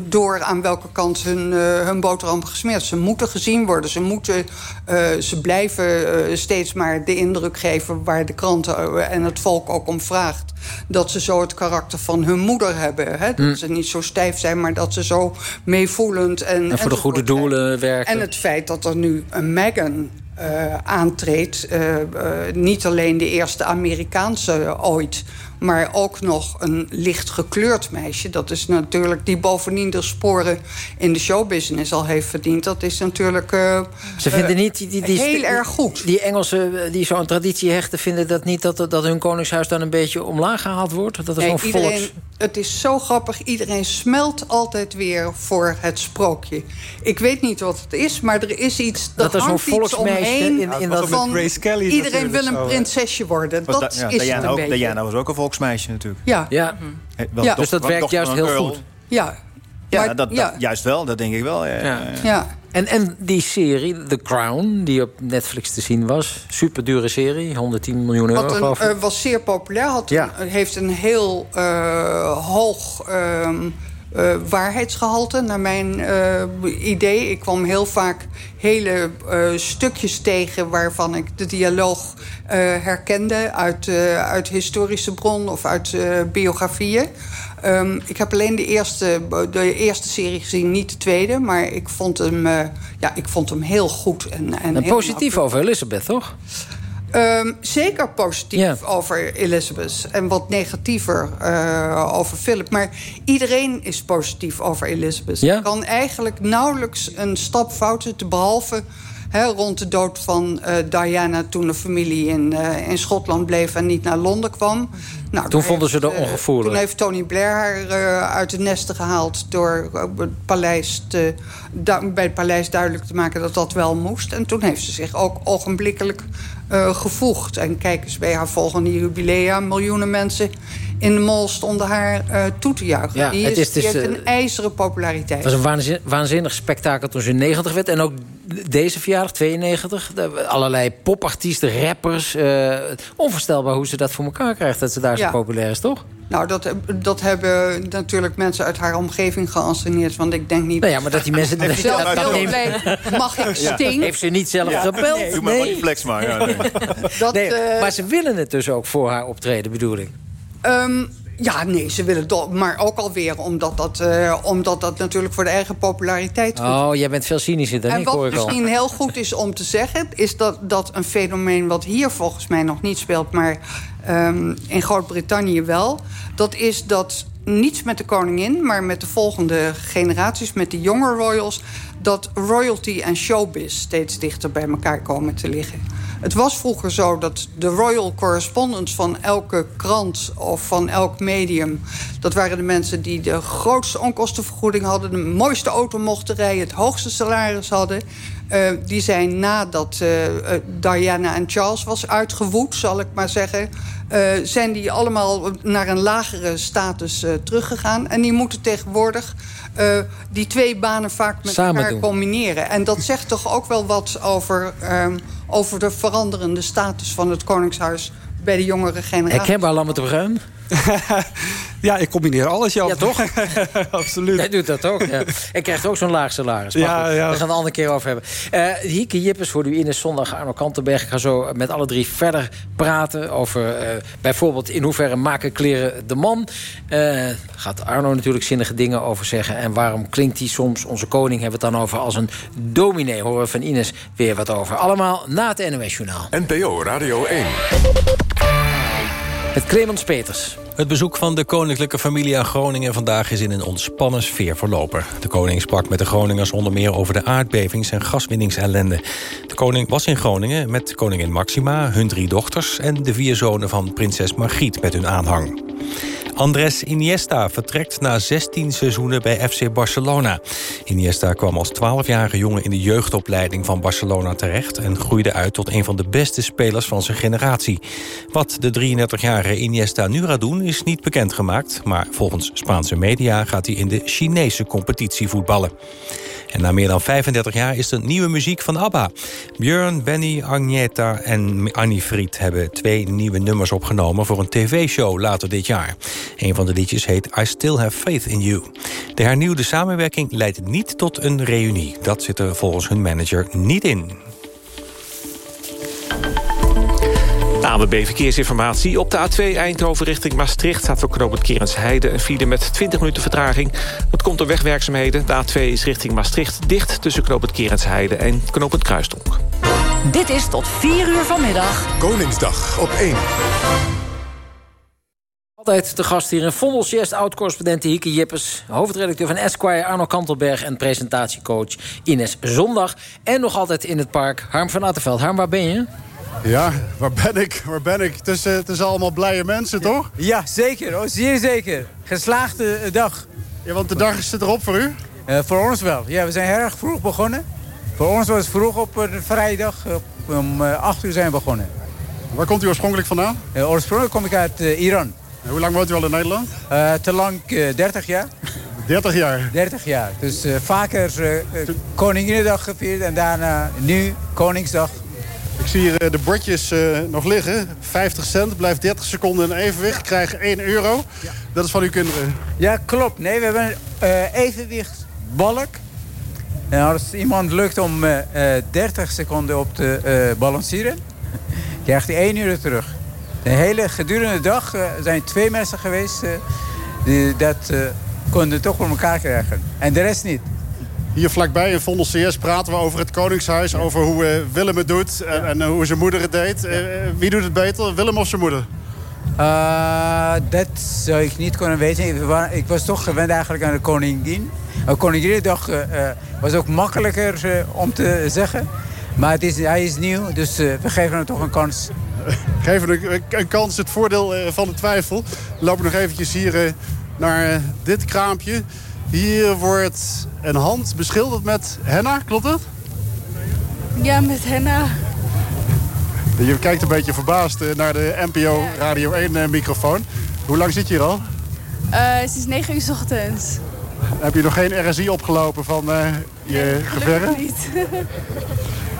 Speaker 16: door aan welke kant hun, uh, hun boterham gesmeerd. Ze moeten gezien worden. Ze, moeten, uh, ze blijven steeds maar de indruk geven... waar de kranten en het volk ook om vraagt. Dat ze zo het karakter van hun moeder hebben. Hè? Dat mm. ze niet zo stijf zijn, maar dat ze zo meevoelend... En,
Speaker 2: en voor de goede doelen werken.
Speaker 16: En het feit dat er nu een Meghan uh, aantreedt. Uh, uh, niet alleen de eerste Amerikaanse ooit maar ook nog een licht gekleurd meisje. Dat is natuurlijk, die bovendien de sporen in de showbusiness al heeft verdiend. Dat is natuurlijk uh,
Speaker 2: Ze vinden niet die, die, die,
Speaker 16: heel erg goed.
Speaker 2: Die Engelsen die zo'n traditie hechten... vinden dat niet dat, dat hun koningshuis dan een beetje omlaag gehaald wordt? Dat is
Speaker 16: nee, iedereen, volks... Het is zo grappig. Iedereen smelt altijd weer voor het sprookje. Ik weet niet wat het is, maar er is iets... Dat, dat er zo'n volksmeisje in, in, in dat... Van, Grace Kelly iedereen wil een prinsesje worden. Dat, dat ja, is Diana het een
Speaker 18: ook, beetje. Diana was ook een volksmeisje natuurlijk.
Speaker 16: Ja.
Speaker 2: ja. Wel, ja. dus dat werkt juist heel goed.
Speaker 16: Ja.
Speaker 18: Ja, maar, dat, dat, juist wel. Dat denk ik wel. Ja.
Speaker 16: ja.
Speaker 2: En, en die serie, The Crown, die op Netflix te zien was. Super dure serie, 110 miljoen euro,
Speaker 16: geloof ik. Uh, was zeer populair. Had ja. een, heeft een heel uh, hoog... Um, uh, waarheidsgehalte, naar mijn uh, idee. Ik kwam heel vaak hele uh, stukjes tegen waarvan ik de dialoog herkende uit, uit historische bron of uit biografieën. Um, ik heb alleen de eerste, de eerste serie gezien, niet de tweede. Maar ik vond hem, ja, ik vond hem heel goed. En, en,
Speaker 2: en positief over Elizabeth, toch?
Speaker 16: Um, zeker positief yeah. over Elizabeth. En wat negatiever uh, over Philip. Maar iedereen is positief over Elizabeth.
Speaker 2: Yeah.
Speaker 16: kan eigenlijk nauwelijks een stap fout zitten... behalve rond de dood van uh, Diana... toen de familie in, uh, in Schotland bleef en niet naar Londen kwam.
Speaker 2: Nou, toen vonden ze er ongevoelig.
Speaker 16: Toen heeft Tony Blair haar uit de nesten gehaald... door het paleis te, bij het paleis duidelijk te maken dat dat wel moest. En toen heeft ze zich ook ogenblikkelijk gevoegd. En kijk eens bij haar volgende jubilea... miljoenen mensen in de mol stonden haar uh, toe te juichen. Ja, die, is, het is, die heeft uh, een ijzeren populariteit.
Speaker 2: Het was een waanzin, waanzinnig spektakel toen ze 90 werd. En ook deze verjaardag, 92. De, allerlei popartiesten, rappers. Uh, onvoorstelbaar hoe ze dat voor elkaar krijgt... dat ze daar ja. zo populair is, toch?
Speaker 16: Nou, dat, dat hebben natuurlijk mensen uit haar omgeving geanceneerd. Want ik denk niet...
Speaker 2: Nou ja, maar dat die mensen...
Speaker 16: dat, zelf dat, dat mag ik sting?
Speaker 2: Ja. Heeft ze niet zelf ja. gebeld?
Speaker 18: Nee. Doe maar nee. die flex maar. Ja, nee.
Speaker 16: dat,
Speaker 2: nee, uh, maar ze willen het dus ook voor haar optreden, bedoel ik.
Speaker 16: Um, ja, nee, ze willen het maar ook alweer omdat dat, uh, omdat dat natuurlijk voor de eigen populariteit goed
Speaker 2: Oh, jij bent veel cynischer dan
Speaker 16: en
Speaker 2: ik,
Speaker 16: hoor ik misschien heel goed is om te zeggen... is dat, dat een fenomeen wat hier volgens mij nog niet speelt... maar um, in Groot-Brittannië wel. Dat is dat niets met de koningin, maar met de volgende generaties... met de jonge royals, dat royalty en showbiz... steeds dichter bij elkaar komen te liggen. Het was vroeger zo dat de royal correspondents van elke krant of van elk medium... dat waren de mensen die de grootste onkostenvergoeding hadden... de mooiste auto mochten rijden, het hoogste salaris hadden... Uh, die zijn nadat uh, uh, Diana en Charles was uitgewoed, zal ik maar zeggen... zijn die allemaal naar een lagere status teruggegaan. En die moeten tegenwoordig die twee banen vaak met
Speaker 2: Samen
Speaker 16: elkaar
Speaker 2: doen.
Speaker 16: combineren. En dat zegt toch ook wel wat over, um, over de veranderende status van het Koningshuis... bij de jongere generatie.
Speaker 2: Herkenbaar, Lammert de Bruin?
Speaker 20: ja, ik combineer alles, Jan.
Speaker 2: Ja, toch?
Speaker 20: Absoluut.
Speaker 2: Jij doet dat ook, ja. En krijgt ook zo'n laag salaris. Maar
Speaker 20: Ja,
Speaker 2: goed,
Speaker 20: ja.
Speaker 2: We gaan het een andere keer over hebben. Uh, Hieke Jippes voor u in de zondag. Arno Kantenberg. Ik ga zo met alle drie verder praten over uh, bijvoorbeeld in hoeverre maken kleren de man. Uh, gaat Arno natuurlijk zinnige dingen over zeggen. En waarom klinkt hij soms, onze koning hebben we het dan over... als een dominee, horen we van Ines weer wat over. Allemaal na het NOS Journaal.
Speaker 1: NPO Radio 1.
Speaker 2: Met Clemens Peters.
Speaker 3: Het bezoek van de koninklijke familie aan Groningen vandaag is in een ontspannen sfeer verlopen. De koning sprak met de Groningers onder meer over de aardbevings- en gaswinningsellende. De koning was in Groningen met koningin Maxima, hun drie dochters... en de vier zonen van prinses Margriet met hun aanhang. Andres Iniesta vertrekt na 16 seizoenen bij FC Barcelona. Iniesta kwam als 12-jarige jongen in de jeugdopleiding van Barcelona terecht... en groeide uit tot een van de beste spelers van zijn generatie. Wat de 33-jarige Iniesta nu gaat doen is niet bekendgemaakt... maar volgens Spaanse media gaat hij in de Chinese competitie voetballen. En na meer dan 35 jaar is er nieuwe muziek van ABBA. Björn, Benny, Agneta en Annie Fried hebben twee nieuwe nummers opgenomen... voor een tv-show later dit jaar. Een van de liedjes heet I Still Have Faith in You. De hernieuwde samenwerking leidt niet tot een reunie. Dat zit er volgens hun manager niet in.
Speaker 6: ANWB Verkeersinformatie. Op de A2 Eindhoven richting Maastricht staat voor knooppunt Kerensheide... een file met 20 minuten vertraging. Dat komt door wegwerkzaamheden. De A2 is richting Maastricht dicht tussen knooppunt Kerensheide en knooppunt Kruisdonk.
Speaker 12: Dit is tot 4 uur vanmiddag.
Speaker 1: Koningsdag op 1.
Speaker 2: Altijd de gast hier in Vondels, Jest, oud-correspondent Hieke Jippes... hoofdredacteur van Esquire, Arno Kantelberg... en presentatiecoach Ines Zondag. En nog altijd in het park, Harm van Attenveld. Harm, waar ben je?
Speaker 13: Ja, waar ben ik? Waar ben ik? Het is, eh, het is allemaal blije mensen, toch?
Speaker 21: Ja, zeker. Oh, zeer zeker. Geslaagde eh, dag.
Speaker 13: Ja, want de dag zit erop voor u?
Speaker 21: Eh, voor ons wel. Ja, we zijn heel erg vroeg begonnen. Voor ons was het vroeg op een vrijdag. Om eh, 8 uur zijn we begonnen.
Speaker 13: Waar komt u oorspronkelijk vandaan?
Speaker 21: Eh, oorspronkelijk kom ik uit Iran.
Speaker 13: En hoe lang woont u al in Nederland?
Speaker 21: Eh, te lang, eh, 30 jaar.
Speaker 13: 30 jaar?
Speaker 21: 30 jaar. Dus eh, vaker eh, eh, Koninginnedag gevierd en daarna nu Koningsdag.
Speaker 13: Ik zie hier eh, de bordjes eh, nog liggen. 50 cent, blijft 30 seconden in evenwicht. Krijg 1 euro. Dat is van uw kinderen.
Speaker 21: Ja, klopt. Nee, we hebben een uh, evenwichtsbalk. En als iemand lukt om eh, eh, 30 seconden op te eh, balanceren, krijgt hij 1 uur terug. De hele gedurende dag eh, zijn twee mensen geweest eh, die dat eh, konden toch voor elkaar krijgen. En de rest niet.
Speaker 13: Hier vlakbij in Vondel CS praten we over het Koningshuis. Over hoe Willem het doet en, en, hoe zijn moeder het deed. Wie doet het beter, Willem of zijn moeder?
Speaker 21: Uh, dat zou ik niet kunnen weten. Ik, wa- ik was toch gewend eigenlijk aan de koningin. Een Koninginnedag was ook makkelijker om te zeggen. Maar het is, hij is nieuw, dus eh, we geven hem toch een kans.
Speaker 13: Geef hem een, een kans, het voordeel eh, van de twijfel. We lopen nog eventjes hier eh, naar dit kraampje. Hier wordt een hand beschilderd met henna, klopt dat?
Speaker 22: Ja, met henna.
Speaker 13: Je kijkt een beetje verbaasd naar de NPO Radio 1 eh, microfoon. Hoe lang zit je hier al?
Speaker 22: Eh, het is 9 uur 's ochtends.
Speaker 13: Heb je nog geen RSI opgelopen van eh, je geverren?
Speaker 22: niet.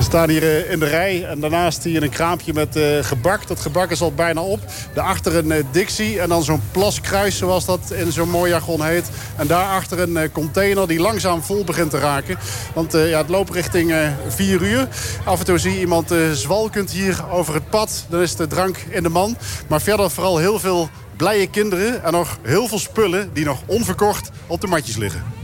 Speaker 13: We staan hier eh, in de rij en daarnaast hier een kraampje met eh, gebak. Dat gebak is al bijna op. Daarachter een eh, Dixie en dan zo'n plaskruis zoals dat in zo'n mooi jargon heet. En daarachter een container die langzaam vol begint te raken. Want ja, het loopt richting eh 4 uur. Af en toe zie je iemand zwalkend hier over het pad. Dan is de drank in de man. Maar verder vooral heel veel blije kinderen en nog heel veel spullen die nog onverkocht op de matjes liggen.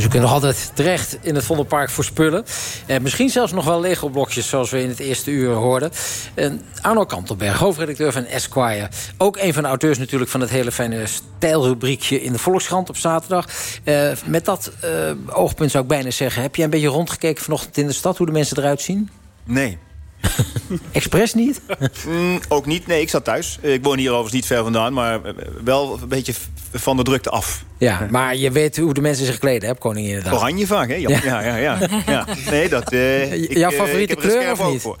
Speaker 2: Dus u kunt nog altijd terecht in het Vondelpark voor spullen. Eh, misschien zelfs nog wel Lego-blokjes, zoals we in het eerste uur hoorden. En Arno Kantelberg, hoofdredacteur van Esquire. Ook een van de auteurs natuurlijk van het hele fijne stijlrubriekje... in de Volkskrant op zaterdag. Eh, met dat eh, oogpunt zou ik bijna zeggen... heb jij een beetje rondgekeken vanochtend in de stad... hoe de mensen eruit zien?
Speaker 18: Nee.
Speaker 2: Expres niet?
Speaker 18: Mm, ook niet. Nee, ik zat thuis. Ik woon hier overigens niet ver vandaan, maar eh, wel een beetje van de drukte af.
Speaker 2: Ja, maar je weet hoe de mensen zich kleden, hè, op Koninginnedag.
Speaker 18: Oranje vaak, hè? Ja, ja, ja. ja, ja. Nee, dat... eh, ik,
Speaker 2: Jouw
Speaker 18: eh,
Speaker 2: favoriete
Speaker 18: ik heb
Speaker 2: kleur of niet?
Speaker 18: voor.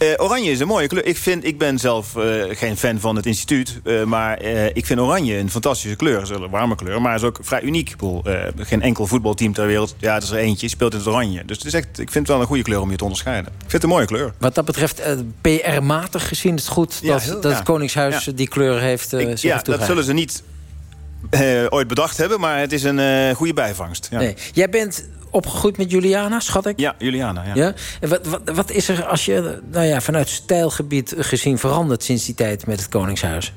Speaker 18: Eh, oranje is een mooie kleur. Ik, vind, ik ben zelf eh, geen fan van het instituut. eh, maar ik vind oranje een fantastische kleur. Is een warme kleur, maar het is ook vrij uniek. Bedoel, geen enkel voetbalteam ter wereld, ja, het is er eentje, speelt in het oranje. Dus het is echt, ik vind het wel een goede kleur om je te onderscheiden. Ik vind het een mooie kleur.
Speaker 2: Wat dat betreft, PR-matig gezien is het goed...
Speaker 18: Ja,
Speaker 2: dat,
Speaker 18: heel-
Speaker 2: dat
Speaker 18: ja.
Speaker 2: het Koningshuis
Speaker 18: Ja.
Speaker 2: die kleur heeft
Speaker 18: Ik- ja, dat zullen ze niet ooit bedacht hebben, maar het is een goede bijvangst. Ja.
Speaker 2: Nee. Jij bent opgegroeid met Juliana, schat ik?
Speaker 18: Ja, Juliana. Ja.
Speaker 2: Ja? En wat, wat, wat is er als je nou ja, vanuit stijlgebied gezien veranderd sinds die tijd met het Koningshuis?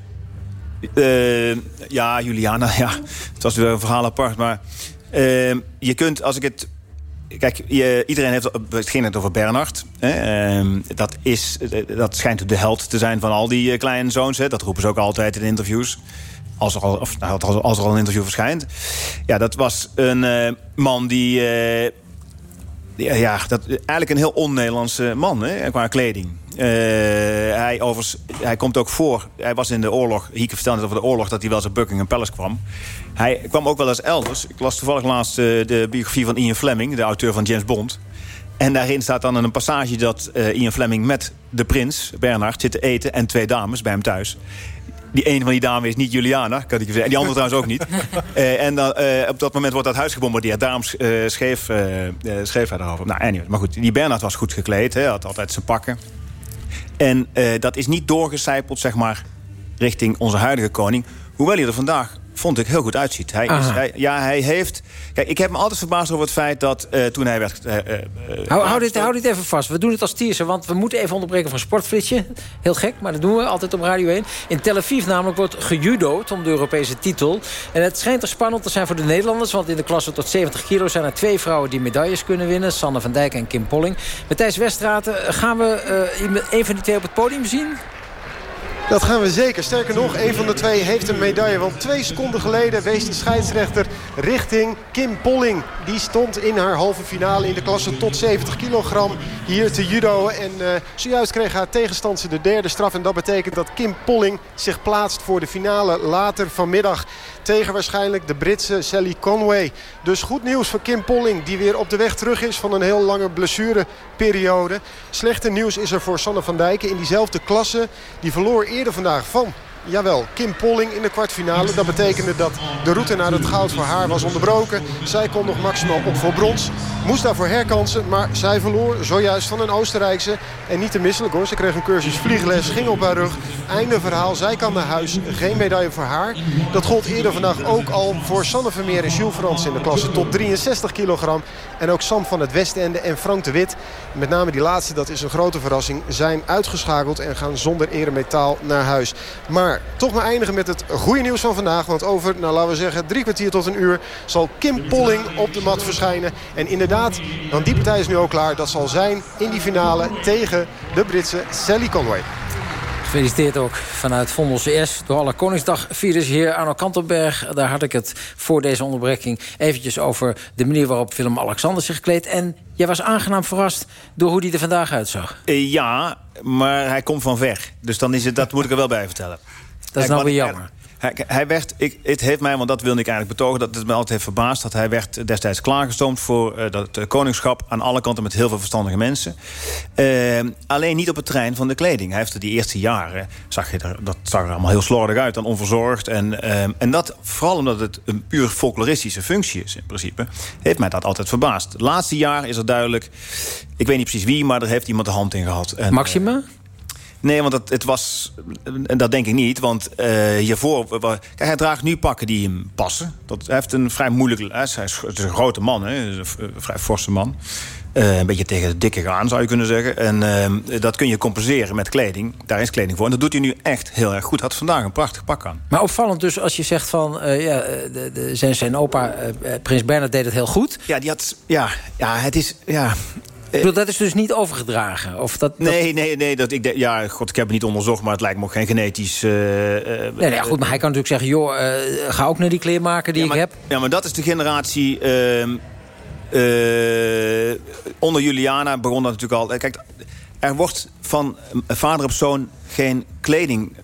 Speaker 18: Eh, ja, Juliana, ja. Het was weer een verhaal apart. Maar eh, je kunt, als ik het kijk, je, iedereen heeft het ging het over Bernard. Hè? Ehm, dat, is, eh, dat schijnt de held te zijn van al die uh, kleine zoons. Hè? Dat roepen ze ook altijd in interviews. Als er, al, of, nou, als er al een interview verschijnt. Ja, dat was een uh, man die... Uh, ja, dat, eigenlijk een heel on-Nederlandse man hè, qua kleding. Uh, hij, overigens, hij komt ook voor. Hij was in de oorlog. Hieke vertelde over de oorlog dat hij wel eens op Buckingham Palace kwam. Hij kwam ook wel eens elders. Ik las toevallig laatst de biografie van Ian Fleming, de auteur van James Bond. En daarin staat dan een passage dat Ian Fleming met de prins, Bernard, zit te eten... en twee dames bij hem thuis. Die een van die dames is niet Juliana, kan ik je zeggen. En die andere trouwens ook niet. Uh, en dan, uh, op dat moment wordt dat huis gebombardeerd. Daarom uh, schreef, schreef hij daarover. Nou, anyway, maar goed, die Bernard was goed gekleed. Hij had altijd zijn pakken. En dat is niet doorgecijpeld, zeg maar, richting onze huidige koning. Hoewel hij er vandaag vond ik heel goed uitziet. Hij is, hij, ja, hij heeft... Kijk, ik heb me altijd verbaasd over het feit dat uh, toen hij werd... Uh, uh,
Speaker 2: hou, hou, dit, hou dit even vast. We doen het als teaser, want we moeten even onderbreken van sportflitsje. Heel gek, maar dat doen we altijd op Radio 1. In Tel Aviv namelijk wordt gejudo'd om de Europese titel. En het schijnt er spannend te zijn voor de Nederlanders... want in de klasse tot 70 kilo zijn er twee vrouwen die medailles kunnen winnen. Sanne van Dijk en Kim Polling. Matthijs Westraten, gaan we een van die twee op het podium zien?
Speaker 23: Dat gaan we zeker. Sterker nog, een van de twee heeft een medaille. Want twee seconden geleden wees de scheidsrechter richting Kim Polling. Die stond in haar halve finale in de klasse tot 70 kilogram hier te judo. En uh, zojuist kreeg haar tegenstander de derde straf. En dat betekent dat Kim Polling zich plaatst voor de finale later vanmiddag. Tegen waarschijnlijk de Britse Sally Conway. Dus goed nieuws voor Kim Polling die weer op de weg terug is van een heel lange blessureperiode. Slechte nieuws is er voor Sanne van Dijken in diezelfde klasse. Die verloor eerder vandaag van Jawel, Kim Polling in de kwartfinale. Dat betekende dat de route naar het goud voor haar was onderbroken. Zij kon nog maximaal op voor brons. Moest daarvoor herkansen, maar zij verloor zojuist van een Oostenrijkse. En niet te misselijk hoor, ze kreeg een cursus vliegles, ging op haar rug. Einde verhaal, zij kan naar huis. Geen medaille voor haar. Dat gold eerder vandaag ook al voor Sanne Vermeer en Jules Frans in de klasse tot 63 kilogram. En ook Sam van het Westende en Frank de Wit. Met name die laatste, dat is een grote verrassing, zijn uitgeschakeld en gaan zonder eremetaal naar huis. Maar toch maar eindigen met het goede nieuws van vandaag. Want over, nou laten we zeggen, drie kwartier tot een uur... zal Kim Polling op de mat verschijnen. En inderdaad, dan die partij is nu ook klaar. Dat zal zijn in die finale tegen de Britse Sally Conway.
Speaker 2: Gefeliciteerd ook vanuit Vondel CS. Door alle Koningsdagvirus hier. Arno Kantelberg, daar had ik het voor deze onderbreking... eventjes over de manier waarop Willem-Alexander zich kleedt. En jij was aangenaam verrast door hoe hij er vandaag uitzag.
Speaker 18: Uh, ja, maar hij komt van ver. Dus dan is het, dat moet ik er wel bij vertellen.
Speaker 2: Dat is nou weer jammer.
Speaker 18: Hij, hij, werd, ik, het heeft mij, want dat wilde ik eigenlijk betogen... dat het me altijd heeft verbaasd dat hij werd destijds klaargestoomd... voor uh, dat uh, koningschap aan alle kanten met heel veel verstandige mensen. Uh, alleen niet op het terrein van de kleding. Hij heeft er die eerste jaren, zag je er, dat zag er allemaal heel slordig uit... en onverzorgd. En, en dat, vooral omdat het een puur folkloristische functie is in principe... heeft mij dat altijd verbaasd. Het laatste jaar is er duidelijk... ik weet niet precies wie, maar er heeft iemand de hand in gehad. En,
Speaker 2: Maxima?
Speaker 18: Nee, want het, het was... En dat denk ik niet, want uh, hiervoor... Kijk, hij draagt nu pakken die hem passen. Dat, hij heeft een vrij moeilijk... Hij is, hij is een grote man, hè, een vrij forse man. Uh, een beetje tegen de dikke gaan, zou je kunnen zeggen. En uh, dat kun je compenseren met kleding. Daar is kleding voor. En dat doet hij nu echt heel erg goed. Had vandaag een prachtig pak aan.
Speaker 2: Maar opvallend dus als je zegt van... Uh, ja, de, de, zijn, zijn opa, Prins Bernhard, deed het heel goed.
Speaker 18: Ja, die had... Ja, ja het is... Ja,
Speaker 2: bedoel, dat is dus niet overgedragen? Of dat, dat...
Speaker 18: Nee, nee, nee. Dat, ik, ja, god, ik heb het niet onderzocht, maar het lijkt me ook geen genetisch... Uh,
Speaker 2: nee, nee, goed, maar hij kan natuurlijk zeggen... joh, uh, ga ook naar die kleermaker die
Speaker 18: ja, maar,
Speaker 2: ik heb.
Speaker 18: Ja, maar dat is de generatie... Uh, onder Juliana begon dat natuurlijk al... Kijk, er wordt van vader op zoon geen kleding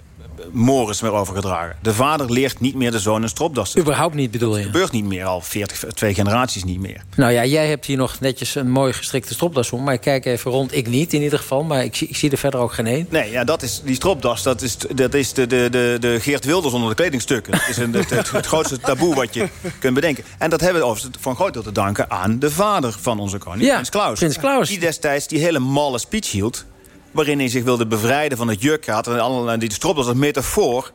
Speaker 18: Morris meer overgedragen. De vader leert niet meer de zoon een stropdas.
Speaker 2: Überhaupt niet bedoel je?
Speaker 18: Dat gebeurt niet meer, al 40, twee generaties niet meer.
Speaker 2: Nou ja, jij hebt hier nog netjes een mooi gestrikte stropdas om. Maar ik kijk even rond. Ik niet in ieder geval, maar ik, ik zie er verder ook geen één.
Speaker 18: Nee, ja, dat is, die stropdas, dat is, dat is de, de, de, de Geert Wilders onder de kledingstukken. Dat is een, het, het, het, grootste taboe wat je kunt bedenken. En dat hebben we overigens van groot deel te danken aan de vader van onze koning,
Speaker 2: ja,
Speaker 18: Prins Klaus.
Speaker 2: Prins Klaus.
Speaker 18: Die destijds die hele malle speech hield waarin hij zich wilde bevrijden van het juk. Hij had die stropdas als metafoor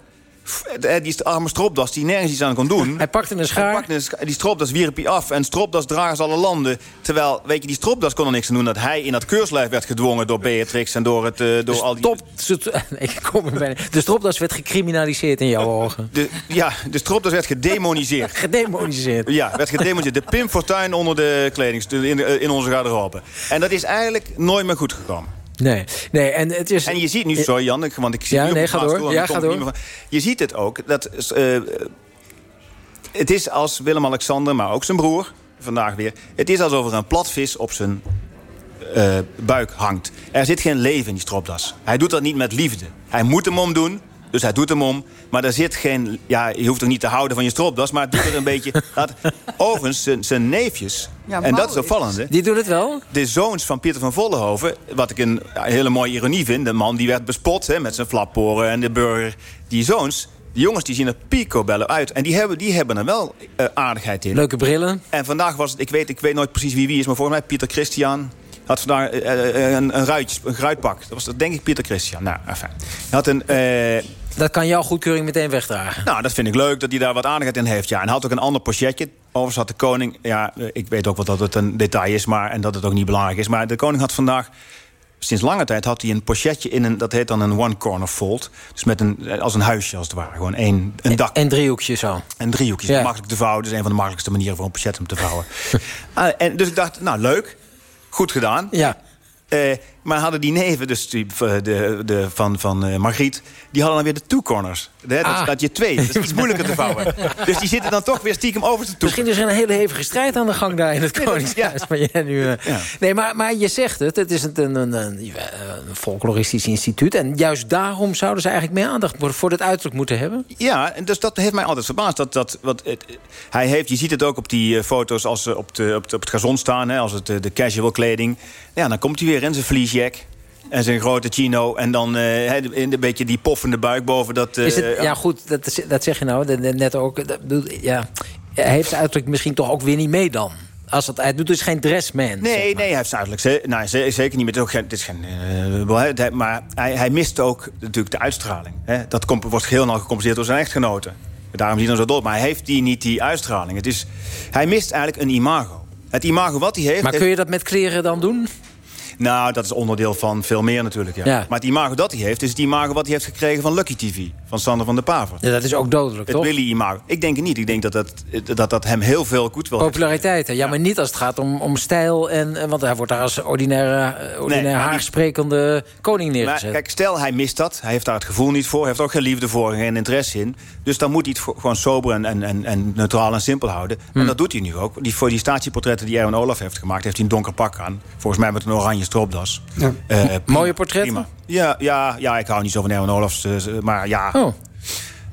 Speaker 18: eh, die arme stropdas die nergens iets aan kon doen.
Speaker 2: Hij pakte een schaar.
Speaker 18: Hij pakte een scha- die stropdas wierp hij af. En stropdas dragen ze alle landen. Terwijl, weet je, die stropdas kon er niks aan doen... dat hij in dat keurslijf werd gedwongen door Beatrix... en door, het, eh, door al die...
Speaker 2: Ik kom er bijna. De stropdas werd gecriminaliseerd in jouw ogen.
Speaker 18: De, ja, de stropdas werd gedemoniseerd.
Speaker 2: gedemoniseerd.
Speaker 18: Ja, werd gedemoniseerd. De Pim Fortuyn onder de kleding, in, in onze garderobe. En dat is eigenlijk nooit meer goed gekomen.
Speaker 2: Nee, nee, en het is...
Speaker 18: En je ziet nu, sorry Jan, want ik zie
Speaker 2: Ja, nee, ga door.
Speaker 18: en
Speaker 2: Ja, ga door.
Speaker 18: Je ziet het ook, dat... eh, het is als Willem-Alexander, maar ook zijn broer, vandaag weer... het is alsof er een platvis op zijn eh, buik hangt. Er zit geen leven in die stropdas. Hij doet dat niet met liefde. Hij moet hem om doen, dus hij doet hem om. Maar er zit geen... Ja, je hoeft er niet te houden van je stropdas... maar het doet er een beetje... Laat, overigens, zijn, zijn neefjes...
Speaker 2: Ja,
Speaker 18: en dat is
Speaker 2: Maurits.
Speaker 18: opvallende.
Speaker 2: Die doen het wel?
Speaker 18: De zoons van Pieter van Vollenhoven... wat ik een ja, hele mooie ironie vind... de man die werd bespot hè, met zijn flapporen en de burger. Die zoons, die jongens, die zien er picobello uit. En die hebben, die hebben er wel eh, aardigheid in.
Speaker 2: Leuke brillen.
Speaker 18: En vandaag was het... Ik weet, ik weet nooit precies wie wie is... maar volgens mij Pieter Christian... had vandaag eh, eh, een, een, ruitje, een gruitpak. Dat was denk ik Pieter Christian. Nou, enfin. Hij had een...
Speaker 2: Dat kan jouw goedkeuring meteen wegdragen.
Speaker 18: nou, dat vind ik leuk dat hij daar wat aardigheid in heeft. Ja. En had ook een ander pochetje. Overigens had de koning... Ja, ik weet ook wel dat het een detail is... Maar, en dat het ook niet belangrijk is. Maar de koning had vandaag... Sinds lange tijd had hij een pochetje in een... Dat heet dan een one-corner fold. Dus met een, als een huisje als het ware. Gewoon één, een dak.
Speaker 2: En driehoekje zo.
Speaker 18: En driehoekjes.
Speaker 2: Ja.
Speaker 18: Makkelijk te vouwen. Dat is een van de makkelijkste manieren voor een pochet om te vouwen. Ah, en dus ik dacht, nou leuk. Goed gedaan.
Speaker 2: Ja.
Speaker 18: Eh, maar hadden die neven, dus die, eh, de, de, van, van eh, Margriet... die hadden dan weer de two corners. Hè, dat,
Speaker 2: Ah.
Speaker 18: dat je twee, dat is iets moeilijker te vouwen. Dus die zitten dan toch weer stiekem over te toe.
Speaker 2: Misschien is er een hele hevige strijd aan de gang daar in het Koningshuis. waar jij nu, eh,
Speaker 18: Ja.
Speaker 2: Nee, maar, maar je zegt het, het is een, een, een, een, folkloristisch instituut. En juist daarom zouden ze eigenlijk meer aandacht voor, dit uiterlijk moeten hebben.
Speaker 18: Ja, en dus dat heeft mij altijd verbaasd. Dat, dat, wat, het, hij heeft, je ziet het ook op die foto's als ze op, de, op, de- op het gazon staan. Hè, als het de casual kleding. Ja, dan komt hij weer in zijn En zijn grote chino. En dan eh, in een beetje die poffende buik boven dat... eh,
Speaker 2: Is het, ja goed, dat, dat zeg je nou net ook. Dat, ja, hij heeft uiterlijk misschien toch ook weer niet mee dan. Als het, hij doet dus geen dressman.
Speaker 18: Nee, nee, hij heeft uiterlijk nou, ze- zeker niet. Met, ook geen, het is geen, het- maar hij, hij mist ook natuurlijk de uitstraling. Hè. Dat komt, wordt heel nauw gecompenseerd door zijn echtgenoten. Daarom zie je hem zo dood. Maar hij heeft die, niet die uitstraling. Het is, hij mist eigenlijk een imago. Het imago wat hij heeft...
Speaker 2: Maar kun je dat met kleren dan doen?
Speaker 18: Nou, dat is onderdeel van veel meer natuurlijk. Ja.
Speaker 2: Ja.
Speaker 18: Maar het imago dat hij heeft, is het imago wat hij heeft gekregen van Lucky TV. Van Sander van der Paver.
Speaker 2: Ja, dat is ook dodelijk,
Speaker 18: Het
Speaker 2: toch?
Speaker 18: Willy-imago. Ik denk het niet. Ik denk dat dat, dat, dat hem heel veel goed wil.
Speaker 2: Populariteit, hè? ja, maar niet als het gaat om, om stijl. En, en- want hij wordt daar als ordinaire, eh, ordinair
Speaker 18: maar-
Speaker 2: haarsprekende koning
Speaker 18: Maar
Speaker 2: neergezet.
Speaker 18: kijk, stel hij mist dat. Hij heeft daar het gevoel niet voor. Hij heeft ook geen liefde voor, geen interesse in. Dus dan moet hij het gewoon sober en, en, en, en neutraal en simpel houden.
Speaker 2: Hm.
Speaker 18: En dat doet hij nu ook. Die, voor die statieportretten die Erwin Olaf heeft gemaakt... heeft hij een donker pak aan. Volgens mij met een oranje stropdas.
Speaker 20: Ja.
Speaker 18: Eh,
Speaker 2: Mooie portretten?
Speaker 18: Prima. Ja, ja, ja, ik hou niet zo van Erwin Olafs. eh, maar ja...
Speaker 2: Oh.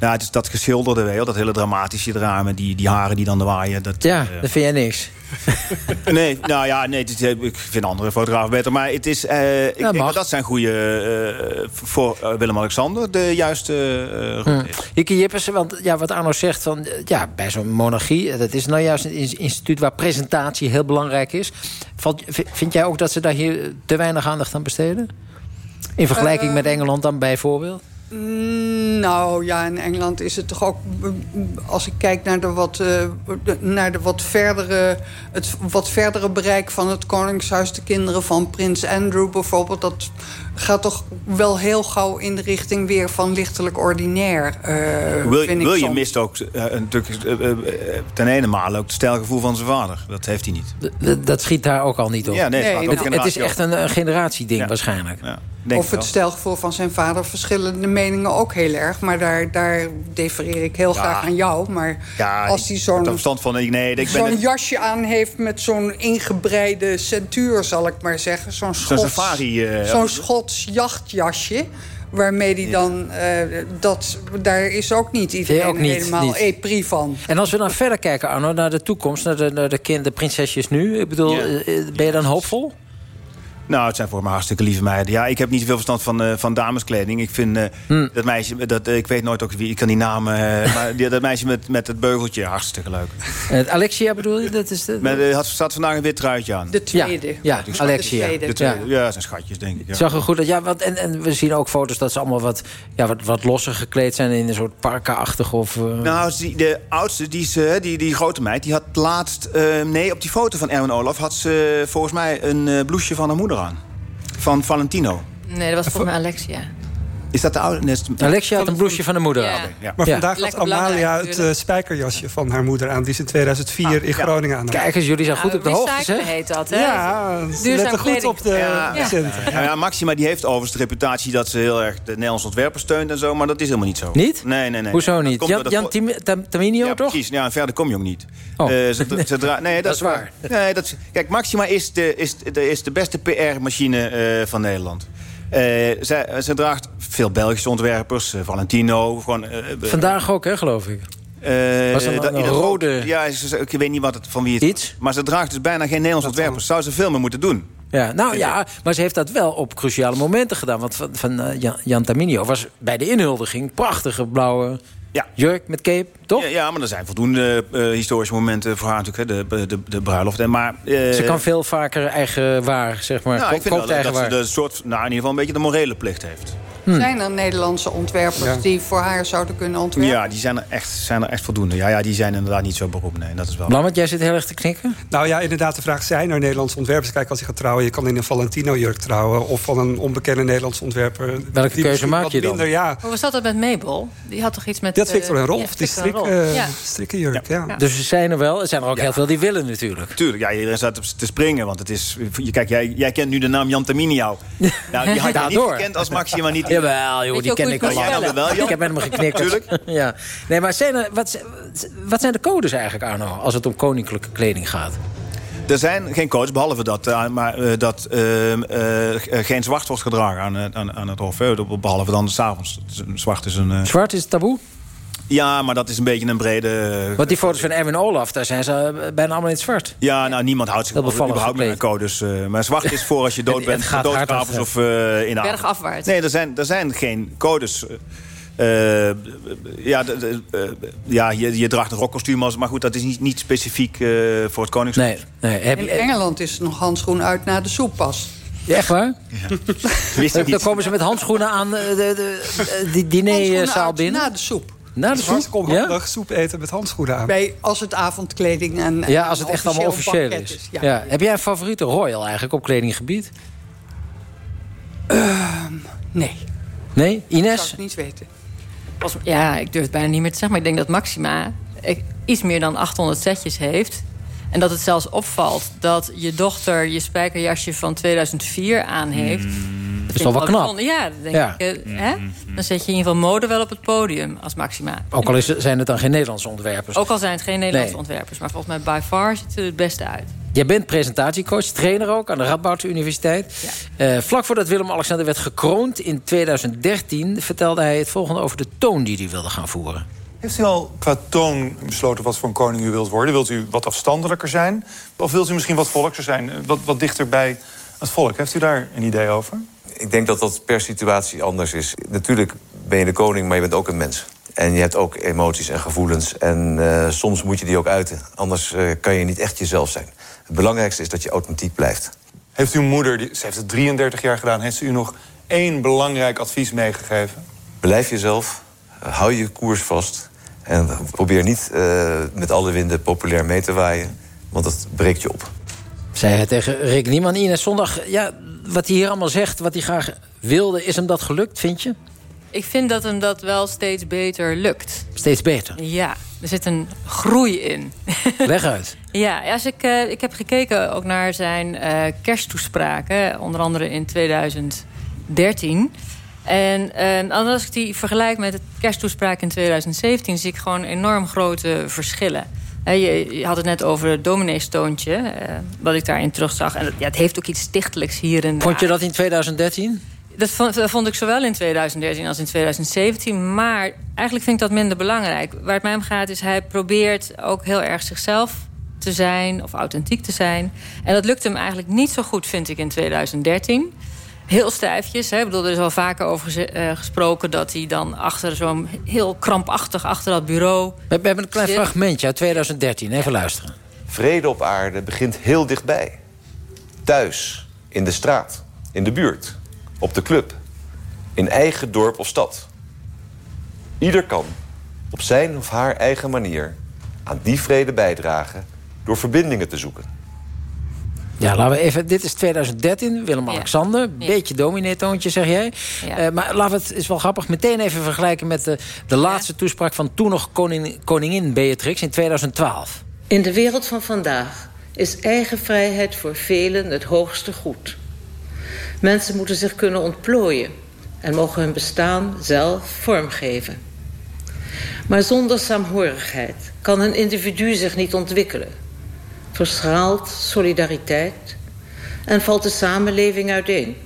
Speaker 18: Ja, het is dat geschilderde, je wel, dat hele dramatische met die, die haren die dan de waaien. Dat,
Speaker 2: Ja,
Speaker 18: eh,
Speaker 2: dat vind jij niks.
Speaker 18: Nee, nou ja, nee, eh, ik vind andere fotografen beter. Maar het is, eh, ik dat dat zijn goede eh, voor Willem-Alexander de juiste eh,
Speaker 2: Hm. Hieke Jippersen, want ja, wat Arno zegt... Van, ja, bij zo'n monarchie, dat is nou juist een ins- instituut... waar presentatie heel belangrijk is. Valt, vind jij ook dat ze daar hier te weinig aandacht aan besteden? In vergelijking
Speaker 16: Eh,
Speaker 2: met Engeland dan bijvoorbeeld?
Speaker 16: Mm, Nou ja, in Engeland is het toch ook... Als ik kijk naar de wat, eh, naar de wat, verdere, het wat verdere bereik van het Koningshuis... de kinderen van prins Andrew bijvoorbeeld... dat gaat toch wel heel gauw in de richting weer van lichtelijk ordinair. eh,
Speaker 18: Wil,
Speaker 16: vind ik
Speaker 18: William
Speaker 16: soms.
Speaker 18: mist ook eh, natuurlijk eh, ten ene male ook het stijlgevoel van zijn vader. Dat heeft hij niet.
Speaker 2: D- dat schiet daar ook al niet op.
Speaker 18: Ja, nee, het
Speaker 2: is echt een, een generatieding waarschijnlijk.
Speaker 18: Ja, denk
Speaker 16: of het stijlgevoel van zijn vader verschillen de meningen ook heel erg. Maar daar, daar defereer ik heel
Speaker 18: Ja.
Speaker 16: graag aan jou. Maar
Speaker 18: Ja,
Speaker 16: als hij zo'n
Speaker 18: nee, ik ben
Speaker 16: zo'n
Speaker 18: het-
Speaker 16: jasje aan heeft met zo'n ingebreide centuur, zal ik maar zeggen. Zo'n
Speaker 18: Zo'n safari, eh,
Speaker 16: zo'n Schots jachtjasje. Waarmee die dan... eh, dat, daar is ook niet iedereen
Speaker 2: ook niet,
Speaker 16: helemaal
Speaker 2: niet.
Speaker 16: van.
Speaker 2: En als we dan verder kijken, Arno, naar de toekomst... naar de, naar de, kind, de prinsesjes nu... Ik bedoel,
Speaker 18: Ja.
Speaker 2: eh, eh, ben je dan hoopvol?
Speaker 18: Nou, het zijn voor mij hartstikke lieve meiden. Ja, ik heb niet zoveel verstand van, eh, van dameskleding. Ik vind eh,
Speaker 2: Hm.
Speaker 18: dat meisje, dat, eh, ik weet nooit ook wie, ik kan die namen... eh, maar die, dat meisje met, met het beugeltje, hartstikke leuk.
Speaker 2: Eh, Alexia bedoel je? Dat is de...
Speaker 18: Met, had, staat vandaag een wit truitje aan.
Speaker 16: De tweede.
Speaker 2: Ja, Alexia.
Speaker 18: De
Speaker 2: Ja.
Speaker 18: tweede. Ja, dat zijn schatjes, denk ik. Ja.
Speaker 2: Het zag er goed uit. Ja, wat, en, en we zien ook foto's dat ze allemaal wat, ja, wat, wat losser gekleed zijn... in een soort parka-achtig of...
Speaker 18: Nou, die, de oudste, die, is, eh, die, die grote meid, die had laatst... eh, nee, op die foto van Erwin Olaf had ze volgens mij een eh, blouseje van haar moeder Van Valentino.
Speaker 19: Nee, dat was volgens mij Alexia.
Speaker 18: Is dat de oude? Nee, is het-
Speaker 2: Alexia had een blouseje van de moeder
Speaker 19: Ja.
Speaker 2: aan.
Speaker 18: Ja.
Speaker 20: Maar
Speaker 2: Ja.
Speaker 20: vandaag had
Speaker 19: Lekker
Speaker 20: Amalia het eh, spijkerjasje van haar moeder aan... die ze in 2004 in Groningen aan had.
Speaker 2: Kijk eens, jullie zijn goed op de hoogte, zeg.
Speaker 19: heet dat, hè?
Speaker 20: Ja, ze
Speaker 19: Duurzaam
Speaker 20: letten goed op de
Speaker 18: Ja.
Speaker 20: accenten.
Speaker 18: Ja, ja, Maxima die heeft overigens de reputatie dat ze heel erg de Nederlandse ontwerpers steunt en zo, maar dat is helemaal niet zo.
Speaker 2: Niet?
Speaker 18: Nee, nee, nee.
Speaker 2: Hoezo niet?
Speaker 18: komt
Speaker 2: Jan, Jan Tim- Tam- Taminio,
Speaker 18: ja,
Speaker 2: toch?
Speaker 18: precies. Ja, en verder kom je ook niet.
Speaker 2: Oh.
Speaker 18: Eh, ze, nee, dat,
Speaker 2: Dat is waar.
Speaker 18: Nee, dat is, kijk, Maxima is de, is, de, is de beste PR-machine eh, van Nederland. Eh, zij, ze draagt veel Belgische ontwerpers, eh, Valentino. Gewoon, eh, eh,
Speaker 2: Vandaag ook, hè, geloof ik.
Speaker 18: eh,
Speaker 2: Was
Speaker 18: dat-
Speaker 2: een rode-
Speaker 18: Ja, ik weet niet wat het, van wie het
Speaker 2: Iets?
Speaker 18: Maar ze draagt dus bijna geen Nederlands ontwerpers. Zou ze veel meer moeten doen.
Speaker 2: Ja, nou ja, maar ze heeft dat wel op cruciale momenten gedaan. Want van, van eh, Jan, Jan Taminio was bij de inhuldiging... prachtige blauwe
Speaker 18: Ja.
Speaker 2: jurk met cape, toch?
Speaker 18: Ja, ja, maar er zijn voldoende eh, historische momenten voor haar natuurlijk. Hè, de, de, de bruiloft. En Maar, eh,
Speaker 2: Ze kan veel vaker eigen waar, zeg maar.
Speaker 18: nou, ik vind wel dat, dat ze de soort, nou, in ieder geval een beetje de morele plicht heeft.
Speaker 16: Zijn er Nederlandse ontwerpers
Speaker 18: Ja.
Speaker 16: die voor haar zouden kunnen ontwerpen?
Speaker 18: Ja, die zijn er, echt, zijn er echt voldoende. Ja, ja, die zijn inderdaad niet zo beroemd. Nee, dat is wel.
Speaker 2: Lammert, jij zit heel erg te knikken.
Speaker 20: Nou ja, inderdaad, de vraag zijn er Nederlandse ontwerpers. Kijk, als je gaat trouwen, je kan in een Valentino-jurk trouwen... of van een onbekende Nederlandse ontwerper.
Speaker 2: Welke
Speaker 20: Die
Speaker 2: keuze maak je dan?
Speaker 20: Minder, ja,
Speaker 19: Hoe was dat dan met Mabel? Die had toch iets met...
Speaker 20: dat Victor en
Speaker 19: eh,
Speaker 20: Rolf,
Speaker 19: ja,
Speaker 20: die
Speaker 19: en
Speaker 20: strik,
Speaker 19: Rolf. Ja.
Speaker 20: strikkenjurk. Ja.
Speaker 19: Ja.
Speaker 2: Dus er zijn er wel. Er zijn er ook heel veel die willen natuurlijk.
Speaker 18: Tuurlijk, ja, iedereen staat op te springen. Want het is. je- Kijk, jij, jij kent nu de naam Jan Terminiau. Nou, die had je niet gekend als Maxima niet.
Speaker 2: Jawel, joh, die ken ik al lang.
Speaker 18: wel?
Speaker 2: Ik heb met hem geknikt.
Speaker 18: Tuurlijk.
Speaker 2: ja. Nee, maar zijn er, wat, wat zijn de codes eigenlijk, Arno... als het om koninklijke kleding gaat?
Speaker 18: Er zijn geen codes, behalve dat, eh, maar, eh, dat eh, eh, geen zwart wordt gedragen aan, aan, aan het hof. Behalve dan s'avonds. Zwart is een.
Speaker 2: Zwart is taboe?
Speaker 18: Ja, maar dat is een beetje een brede.
Speaker 2: Want die foto's van Erwin Olaf, daar zijn ze eh, bijna allemaal in het zwart.
Speaker 18: Ja, nou, niemand houdt zich überhaupt meer aan codes. eh, maar zwart is voor als je dood
Speaker 2: Het-
Speaker 18: bent, doodgravers of eh, in de.
Speaker 19: Bergafwaarts.
Speaker 18: Nee, er zijn, er zijn geen codes. Eh, eh, ja, de- de- eh, ja je, je draagt een rockkostuum, als, maar goed, dat is niet, niet specifiek eh, voor het koningschap.
Speaker 2: Nee, nee. Heb
Speaker 16: In Engeland is nog handschoen uit naar de soeppas.
Speaker 2: Ja, echt waar?
Speaker 18: Wist
Speaker 2: Dan, komen ze met handschoenen aan eh, de, de, de, die dinerzaal binnen.
Speaker 16: Na de soep.
Speaker 2: Na de
Speaker 20: hartstikke
Speaker 2: soep? Ja?
Speaker 20: soep eten met handschoenen aan.
Speaker 16: Bij, als het avondkleding en,
Speaker 2: ja, als het echt allemaal officieel is.
Speaker 16: Ja.
Speaker 2: Ja. Heb jij een favoriete royal eigenlijk op kledinggebied?
Speaker 16: Nee,
Speaker 2: Nee?
Speaker 16: dat zou
Speaker 2: Ines?
Speaker 16: ik niet weten.
Speaker 19: Als- ja, ik durf het bijna niet meer te zeggen. Maar ik denk dat Maxima iets meer dan 800 setjes heeft. En dat het zelfs opvalt dat je dochter je spijkerjasje van 2004 aan heeft. Dat
Speaker 2: is toch wel knap?
Speaker 19: bijzonder. Ja, dat denk
Speaker 2: Ja.
Speaker 19: ik. eh, hè? Dan zet je in ieder geval mode wel op het podium als Maxima.
Speaker 2: Ook al is, zijn het dan geen Nederlandse ontwerpers.
Speaker 19: Ook al zijn het geen Nederlandse
Speaker 2: Nee.
Speaker 19: ontwerpers. Maar volgens mij by far ziet het er het beste uit.
Speaker 2: Jij bent presentatiecoach, trainer ook aan de Radboud Universiteit. Eh, vlak voordat Willem-Alexander werd gekroond in 2013... vertelde hij het volgende over de toon die hij wilde gaan voeren.
Speaker 24: Heeft u al qua toon besloten wat voor een koning u wilt worden? Wilt u wat afstandelijker zijn? Of wilt u misschien wat volkser zijn? Wat, wat dichter bij het volk? Heeft u daar een idee over?
Speaker 25: Ik denk dat dat per situatie anders is. Natuurlijk ben je de koning, maar je bent ook een mens. En je hebt ook emoties en gevoelens. En eh, soms moet je die ook uiten. Anders eh, kan je niet echt jezelf zijn. Het belangrijkste is dat je authentiek blijft.
Speaker 24: Heeft uw moeder, die, ze heeft het 33 jaar gedaan... heeft ze u nog één belangrijk advies meegegeven?
Speaker 25: Blijf jezelf, hou je koers vast... en probeer niet eh, met alle winden populair mee te waaien... want dat breekt je op.
Speaker 2: Zei hij tegen Rick Niemann. Ines, zondag, ja, wat hij hier allemaal zegt, wat hij graag wilde... is hem dat gelukt, vind je?
Speaker 19: Ik vind dat hem dat wel steeds beter lukt.
Speaker 2: Steeds beter.
Speaker 19: Ja, er zit een groei in.
Speaker 2: Leg uit.
Speaker 19: Ja, als ik, eh, ik heb gekeken ook naar zijn eh, kersttoespraken. Onder andere in 2013. En eh, als ik die vergelijk met het kersttoespraak in 2017... zie ik gewoon enorm grote verschillen. Je, je had het net over het domineestoontje, eh, wat ik daarin terugzag. En dat, ja, het heeft ook iets stichtelijks hier en daar.
Speaker 2: Vond je dat in 2013?
Speaker 19: Dat vond, dat vond ik zowel in 2013 als in 2017. Maar eigenlijk vind ik dat minder belangrijk. Waar het mij om gaat is, hij probeert ook heel erg zichzelf te zijn of authentiek te zijn. En dat lukte hem eigenlijk niet zo goed, vind ik, in 2013 heel stijfjes. Hè. Ik bedoel, er is al vaker over uh, gesproken dat hij dan achter zo'n heel krampachtig achter dat bureau.
Speaker 2: We, we hebben een klein fragmentje uit 2013. Even luisteren.
Speaker 25: Vrede op aarde begint heel dichtbij. Thuis, in de straat, in de buurt, op de club, in eigen dorp of stad. Ieder kan, op zijn of haar eigen manier, aan die vrede bijdragen door verbindingen te zoeken.
Speaker 2: Ja, laten we even. Dit is 2013, Willem-Alexander. Ja. Beetje dominee-toontje, zeg jij. Ja. Uh, maar laten we het, is wel grappig, meteen even vergelijken... met de, de laatste toespraak van toen nog koning, koningin Beatrix in 2012.
Speaker 26: In de wereld van vandaag is eigen vrijheid voor velen het hoogste goed. Mensen moeten zich kunnen ontplooien... en mogen hun bestaan zelf vormgeven. Maar zonder saamhorigheid kan een individu zich niet ontwikkelen verschraalt solidariteit en valt de samenleving uiteen.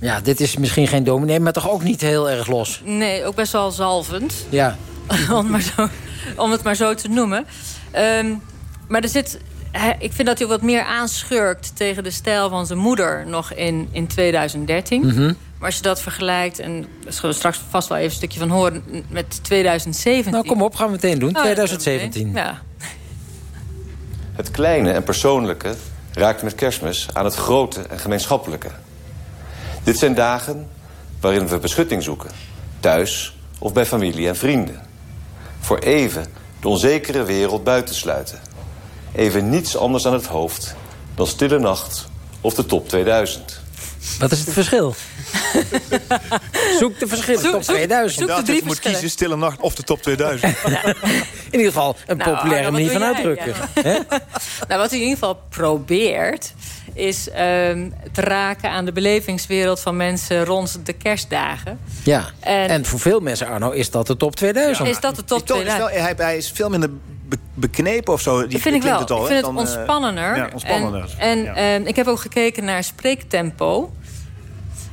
Speaker 2: Ja, dit is misschien geen dominee, maar toch ook niet heel erg los.
Speaker 19: Nee, ook best wel zalvend.
Speaker 2: Ja.
Speaker 19: om, maar zo, om het maar zo te noemen. Um, maar er zit, ik vind dat hij wat meer aanschurkt tegen de stijl van zijn moeder nog in, in 2013. Mm -hmm. Maar als je dat vergelijkt, en daar zullen we straks vast wel even een stukje van horen, met 2017.
Speaker 2: Nou, kom op, gaan we meteen doen. 2017.
Speaker 19: Ja.
Speaker 25: Het kleine en persoonlijke raakt met kerstmis aan het grote en gemeenschappelijke. Dit zijn dagen waarin we beschutting zoeken. Thuis of bij familie en vrienden. Voor even de onzekere wereld buitensluiten. Even niets anders aan het hoofd dan Stille Nacht of de Top 2000.
Speaker 2: Wat is het verschil? zoek de verschillen, top 2000.
Speaker 18: Zoek de drie moet kiezen Stille Nacht of de top 2000.
Speaker 2: In ieder geval een nou, populaire manier van uitdrukken.
Speaker 19: nou, wat hij in ieder geval probeert is um, te raken aan de belevingswereld van mensen rond de kerstdagen.
Speaker 2: Ja, en, en voor veel mensen, Arno, is dat de top 2000.
Speaker 19: Ja. Is dat de top 2000?
Speaker 18: Is wel, hij, hij, is veel minder beknepen of zo. Die
Speaker 19: vind ik wel.
Speaker 18: Het al,
Speaker 19: ik vind
Speaker 18: het
Speaker 19: dan, ontspannender.
Speaker 18: Ja, ontspannender.
Speaker 19: En, en ja. uh, ik heb ook gekeken naar spreektempo.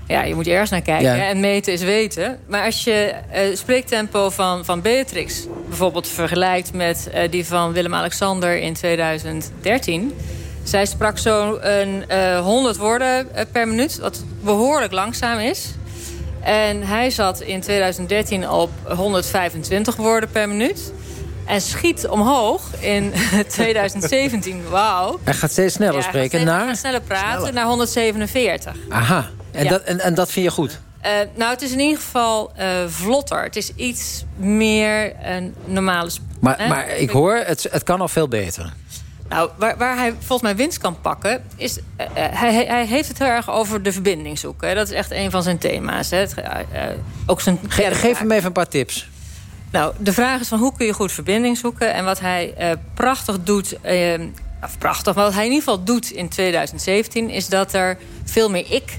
Speaker 19: Ja, je moet ergens naar kijken. Ja. En meten is weten. Maar als je uh, spreektempo van, van Beatrix bijvoorbeeld vergelijkt met uh, die van Willem-Alexander in 2013. Zij sprak zo'n uh, 100 woorden per minuut, wat behoorlijk langzaam is. En hij zat in 2013 op 125 woorden per minuut. En schiet omhoog in 2017. Wauw.
Speaker 2: Hij gaat steeds sneller
Speaker 19: ja,
Speaker 2: spreken.
Speaker 19: Hij
Speaker 2: naar?
Speaker 19: gaat sneller praten, sneller. naar 147.
Speaker 2: Aha. En,
Speaker 19: Ja.
Speaker 2: dat, en, en dat vind je goed?
Speaker 19: Uh, nou, het is in ieder geval uh, vlotter. Het is iets meer een normale...
Speaker 2: Maar,
Speaker 19: hè?
Speaker 2: maar ik hoor, het, het kan al veel beter.
Speaker 19: Nou, waar, waar hij volgens mij winst kan pakken... is uh, hij, hij heeft het heel erg over de verbinding zoeken. hè. Dat is echt een van zijn thema's. Hè. Het, uh, ook zijn
Speaker 2: Ge geef hem even een paar tips.
Speaker 19: Nou, de vraag is van hoe kun je goed verbinding zoeken? En wat hij uh, prachtig doet... Uh, of prachtig, maar wat hij in ieder geval doet in 2017... is dat er veel meer ik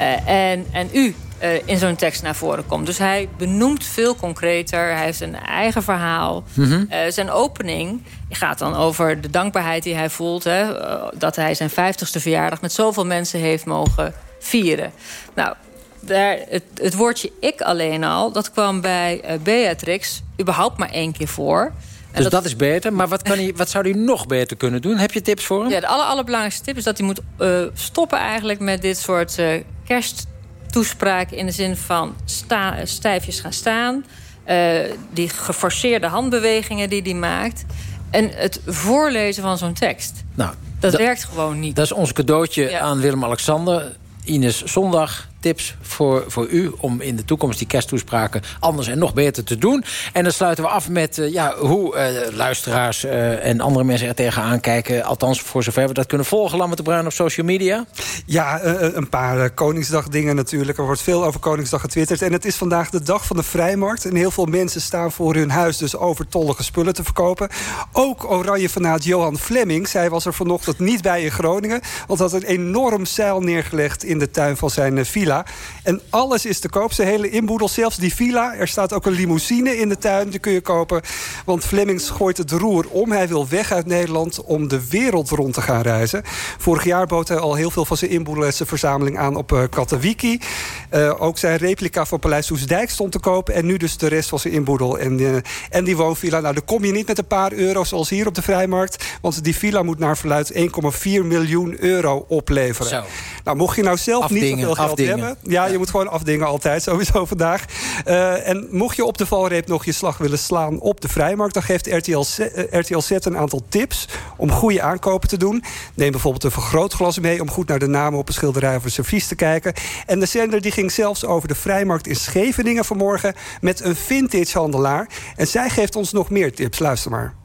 Speaker 19: uh, en, en u uh, in zo'n tekst naar voren komt. Dus hij benoemt veel concreter. Hij heeft een eigen verhaal.
Speaker 2: Mhm.
Speaker 19: Mm -hmm. uh, zijn opening gaat dan over de dankbaarheid die hij voelt. Hè, dat hij zijn 50ste verjaardag met zoveel mensen heeft mogen vieren. Nou, daar, het, het, woordje ik alleen al, dat kwam bij uh, Beatrix überhaupt maar één keer voor.
Speaker 2: En dus dat, dat, is beter. Maar wat, kan hij, wat zou hij nog beter kunnen doen? Heb je tips voor hem?
Speaker 19: Ja, de aller, allerbelangrijkste tip is dat hij moet uh, stoppen eigenlijk met dit soort uh, kersttoespraken... in de zin van sta, stijfjes gaan staan. Uh, die geforceerde handbewegingen die hij maakt. En het voorlezen van zo'n tekst.
Speaker 2: Nou,
Speaker 19: dat, werkt gewoon niet.
Speaker 2: Dat is ons cadeautje ja. aan Willem-Alexander. Ines Zondag tips voor, voor u om in de toekomst die kersttoespraken anders en nog beter te doen. En dan sluiten we af met uh, ja, hoe uh, luisteraars uh, en andere mensen er tegenaan kijken. Althans, voor zover we dat kunnen volgen. Lammert de Bruin op social media.
Speaker 20: Ja, een paar Koningsdag dingen natuurlijk. Er wordt veel over Koningsdag getwitterd. En het is vandaag de dag van de vrijmarkt. En heel veel mensen staan voor hun huis dus overtollige spullen te verkopen. Ook oranje fanaat Johan Fleming. Zij was er vanochtend niet bij in Groningen. Want had een enorm zeil neergelegd in de tuin van zijn villa. Villa. En alles is te koop, zijn hele inboedel, zelfs die villa. Er staat ook een limousine in de tuin, die kun je kopen. Want Flemings gooit het roer om. Hij wil weg uit Nederland om de wereld rond te gaan reizen. Vorig jaar bood hij al heel veel van zijn inboedelverzameling aan op uh, Katawiki. Uh, ook zijn replica van Paleis Soesdijk stond te koop. En nu dus de rest van zijn inboedel. En, uh, en die woonvilla, nou daar kom je niet met een paar euro zoals hier op de Vrijmarkt. Want die villa moet naar verluid 1,4 miljoen euro opleveren.
Speaker 2: Zo.
Speaker 20: Nou, mocht je nou zelf
Speaker 2: Afdingen,
Speaker 20: niet zoveel geld
Speaker 2: afdingen.
Speaker 20: Ja, je moet gewoon afdingen altijd, sowieso vandaag. Uh, en mocht je op de valreep nog je slag willen slaan op de Vrijmarkt... dan geeft RTL, Z, uh, RTL Z een aantal tips om goede aankopen te doen. Neem bijvoorbeeld een vergrootglas mee... om goed naar de namen op een schilderij of een servies te kijken. En de zender die ging zelfs over de Vrijmarkt in Scheveningen vanmorgen... met een vintage-handelaar. En zij geeft ons nog meer tips. Luister maar.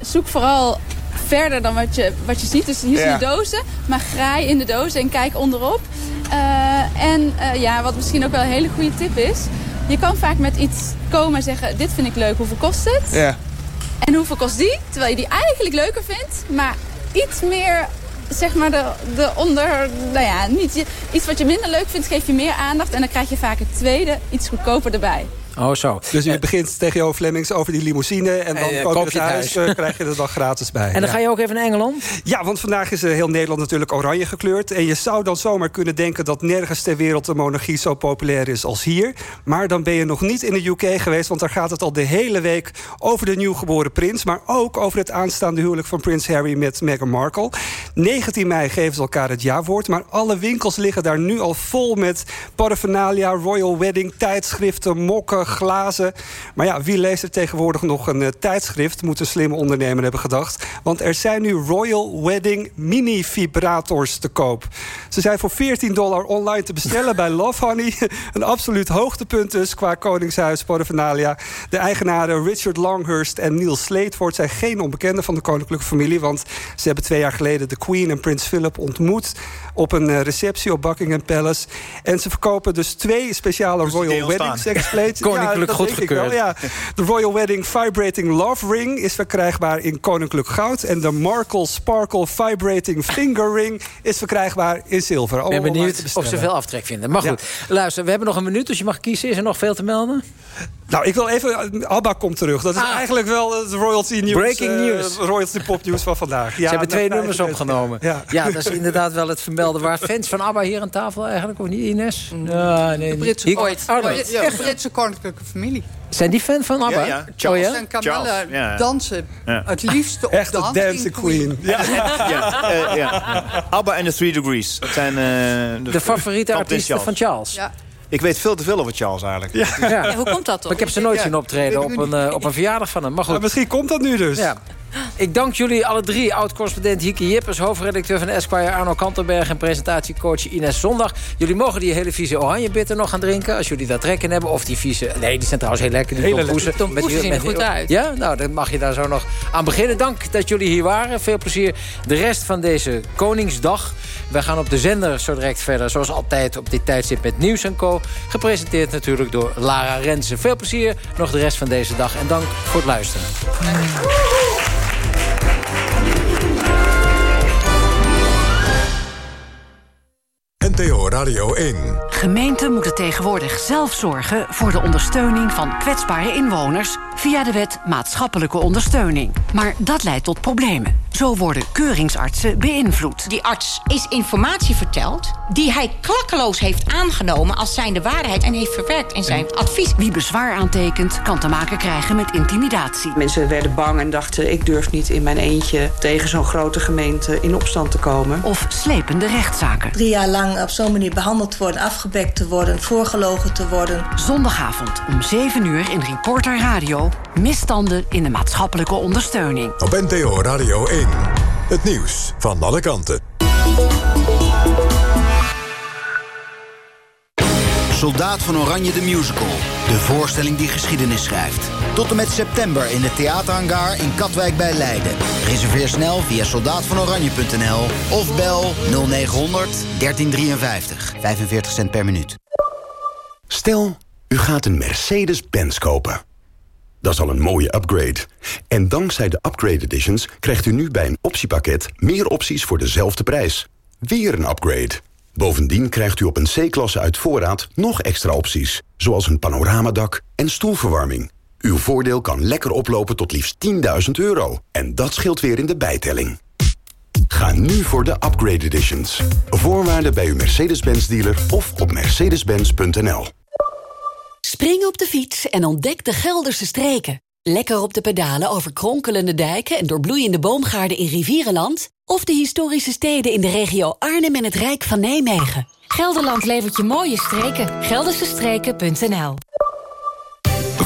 Speaker 22: Zoek vooral verder dan wat je, wat je ziet. Dus hier zijn
Speaker 20: Ja.
Speaker 22: de dozen, maar graai in de dozen en kijk onderop. Uh, en uh, ja, wat misschien ook wel een hele goede tip is... je kan vaak met iets komen en zeggen... dit vind ik leuk, hoeveel kost het?
Speaker 18: Ja.
Speaker 22: En hoeveel kost die? Terwijl je die eigenlijk leuker vindt, maar iets meer... Zeg maar de, de onder... Nou ja, niet, iets wat je minder leuk vindt, geef je meer aandacht. En dan krijg je vaak het tweede iets goedkoper erbij.
Speaker 2: Oh, zo.
Speaker 20: Dus je begint tegen Jo Flemings over die limousine... en dan
Speaker 2: En, eh,
Speaker 20: koop je het huis,
Speaker 2: huis.
Speaker 20: eh, krijg je er dan gratis bij.
Speaker 2: En dan
Speaker 20: Ja.
Speaker 2: ga je ook even naar Engeland?
Speaker 20: Ja, want vandaag is eh, heel Nederland natuurlijk oranje gekleurd. En je zou dan zomaar kunnen denken dat nergens ter wereld de monarchie zo populair is als hier. Maar dan ben je nog niet in de UK geweest, want daar gaat het al de hele week over de nieuwgeboren prins. Maar ook over het aanstaande huwelijk van prins Harry met Meghan Markle. 19 mei geven ze elkaar het jawoord, maar alle winkels liggen daar nu al vol met paraphernalia, royal wedding, tijdschriften, mokken, glazen. Maar ja, wie leest er tegenwoordig nog een eh, tijdschrift? Moet een slimme ondernemer hebben gedacht. Want er zijn nu Royal Wedding mini-vibrators te koop. Ze zijn voor 14 dollar online te bestellen bij Love Honey. Een absoluut hoogtepunt dus qua Koningshuis paraphernalia. De eigenaren Richard Longhurst en Neil Slateford zijn geen onbekenden van de koninklijke familie. Want ze hebben twee jaar geleden de Queen en Prins Philip ontmoet op een eh, receptie op Buckingham Palace. En ze verkopen dus twee speciale Royal. Wedding sex plates.
Speaker 2: Koninklijk goedgekeurd.
Speaker 20: ja. De Royal Wedding Vibrating Love Ring is verkrijgbaar in koninklijk goud. En de Markle Sparkle Vibrating Finger Ring is verkrijgbaar in zilver.
Speaker 2: Ik ben benieuwd of ze veel aftrek vinden. Maar goed, luister, we hebben nog een minuut, dus je mag kiezen. Is er nog veel te melden?
Speaker 20: Nou, ik wil even... Alba komt terug. Dat is
Speaker 2: Ah.
Speaker 20: eigenlijk wel het royalty nieuws.
Speaker 2: Breaking
Speaker 20: eh,
Speaker 2: news.
Speaker 20: royalty pop nieuws van vandaag.
Speaker 2: Ze hebben twee nummers opgenomen.
Speaker 20: Ja.
Speaker 2: Ja. dat is inderdaad wel het vermelden waard. Fans van ABBA hier aan tafel eigenlijk, of niet, Ines? Ja, nee,
Speaker 16: De. Britse,
Speaker 2: Hier-
Speaker 16: ooit,
Speaker 2: Oh,
Speaker 16: ja, Britse koninklijke familie.
Speaker 2: Zijn die fan van ABBA?
Speaker 18: Ja, ja. Charles.
Speaker 2: Oh, ja?
Speaker 16: En Camilla
Speaker 18: Charles,
Speaker 16: dansen
Speaker 18: Ja.
Speaker 16: het liefste op
Speaker 20: Echt
Speaker 16: de
Speaker 20: dancing queen. Ja.
Speaker 18: ja, eh, ja. ABBA en de Three Degrees. Dat zijn eh,
Speaker 2: De favoriete artiesten van Charles.
Speaker 16: Ja.
Speaker 18: Ik weet veel te veel over Charles eigenlijk.
Speaker 20: Ja.
Speaker 2: Ja.
Speaker 19: Ja, hoe komt dat toch?
Speaker 2: Maar ik heb ze nooit
Speaker 20: Ja,
Speaker 2: zien optreden op een, eh, op een verjaardag van hem. Maar
Speaker 20: Maar
Speaker 2: goed,
Speaker 20: misschien komt dat nu dus.
Speaker 2: Ik dank jullie alle drie. Oud-correspondent Hieke Jippers, hoofdredacteur van Esquire Arno Kantenberg... en presentatiecoach Ines Zondag. Jullie mogen die hele vieze oranje bitter nog gaan drinken... als jullie daar trek in hebben. Of die vieze... Nee, die zijn trouwens heel lekker. Die
Speaker 20: Hele
Speaker 19: lekker. Tompoesen zien er goed uit.
Speaker 2: Ja, nou, dan mag je daar zo nog aan beginnen. Dank dat jullie hier waren. Veel plezier de rest van deze Koningsdag. We gaan op de zender zo direct verder. Zoals altijd op dit tijdstip met Nieuws en Co. Gepresenteerd natuurlijk door Lara Rensen. Veel plezier nog de rest van deze dag. En dank voor het luisteren.
Speaker 1: NTO Radio 1.
Speaker 12: Gemeenten moeten tegenwoordig zelf zorgen voor de ondersteuning van kwetsbare inwoners via de wet maatschappelijke ondersteuning. Maar dat leidt tot problemen. Zo worden keuringsartsen beïnvloed.
Speaker 27: Die arts is informatie verteld die hij klakkeloos heeft aangenomen als zijnde waarheid en heeft verwerkt in zijn advies.
Speaker 12: Wie bezwaar aantekent, kan te maken krijgen met intimidatie.
Speaker 28: Mensen werden bang en dachten... ik durf niet in mijn eentje tegen zo'n grote gemeente in opstand te komen.
Speaker 12: Of slepende rechtszaken.
Speaker 29: Drie jaar lang op zo'n manier behandeld worden, te worden, voorgelogen te worden.
Speaker 12: Zondagavond om 7 uur in Reporter Radio. Misstanden in de maatschappelijke ondersteuning.
Speaker 1: Op NTO Radio 1. Het nieuws van alle kanten.
Speaker 30: Soldaat van Oranje de Musical. De voorstelling die geschiedenis schrijft. Tot en met september in het theaterhangar in Katwijk bij Leiden. Reserveer snel via soldaatvanoranje.nl of bel 0900 1353. 45 cent per minuut.
Speaker 31: Stel, u gaat een Mercedes-Benz kopen. Dat is al een mooie upgrade. En dankzij de Upgrade Editions krijgt u nu bij een optiepakket... meer opties voor dezelfde prijs. Weer een upgrade.
Speaker 25: Bovendien krijgt u op een C-klasse uit voorraad nog extra opties. Zoals een panoramadak en stoelverwarming. Uw voordeel kan lekker oplopen tot liefst 10.000 euro. En dat scheelt weer in de bijtelling. Ga nu voor de Upgrade Editions. Voorwaarden bij uw Mercedes-Benz dealer of op mercedes-benz.nl.
Speaker 32: Spring op de fiets en ontdek de Gelderse streken. Lekker op de pedalen over kronkelende dijken en doorbloeiende boomgaarden in Rivierenland... of de historische steden in de regio Arnhem en het Rijk van Nijmegen.
Speaker 33: Gelderland levert je mooie streken. Geldersestreken.nl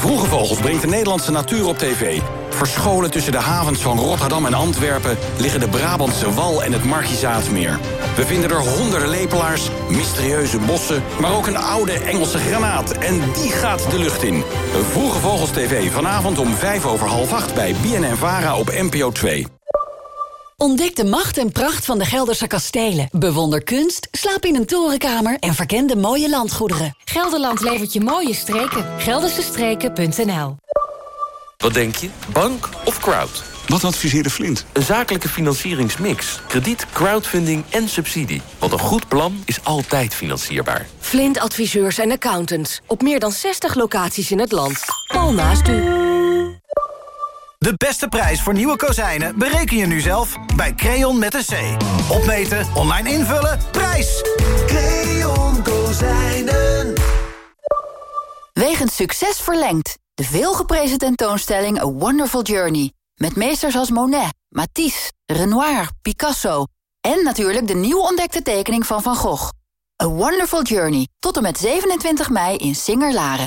Speaker 34: Vroege Vogels brengt de Nederlandse natuur op tv. Verscholen tussen de havens van Rotterdam en Antwerpen... liggen de Brabantse Wal en het Markizaatmeer. We vinden er honderden lepelaars, mysterieuze bossen... maar ook een oude Engelse granaat. En die gaat de lucht in. Vroege Vogels TV vanavond om vijf over half acht... bij BNN-VARA op NPO 2.
Speaker 32: Ontdek de macht en pracht van de Gelderse kastelen. Bewonder kunst, slaap in een torenkamer en verken de mooie landgoederen.
Speaker 33: Gelderland levert je mooie streken. Geldersestreken.nl
Speaker 35: Wat denk je? Bank of crowd?
Speaker 1: Wat adviseerde Flint?
Speaker 35: Een zakelijke financieringsmix. Krediet, crowdfunding en subsidie. Want een goed plan is altijd financierbaar.
Speaker 12: Flint adviseurs en accountants. Op meer dan 60 locaties in het land. Al naast u.
Speaker 36: De beste prijs voor nieuwe kozijnen bereken je nu zelf bij Creon met een C. Opmeten, online invullen, prijs!
Speaker 37: Creon Kozijnen.
Speaker 10: Wegens succes verlengd. De veelgeprezen tentoonstelling A Wonderful Journey. Met meesters als Monet, Matisse, Renoir, Picasso... en natuurlijk de nieuw ontdekte tekening van Van Gogh. A Wonderful Journey. Tot en met 27 mei in Singer-Laren.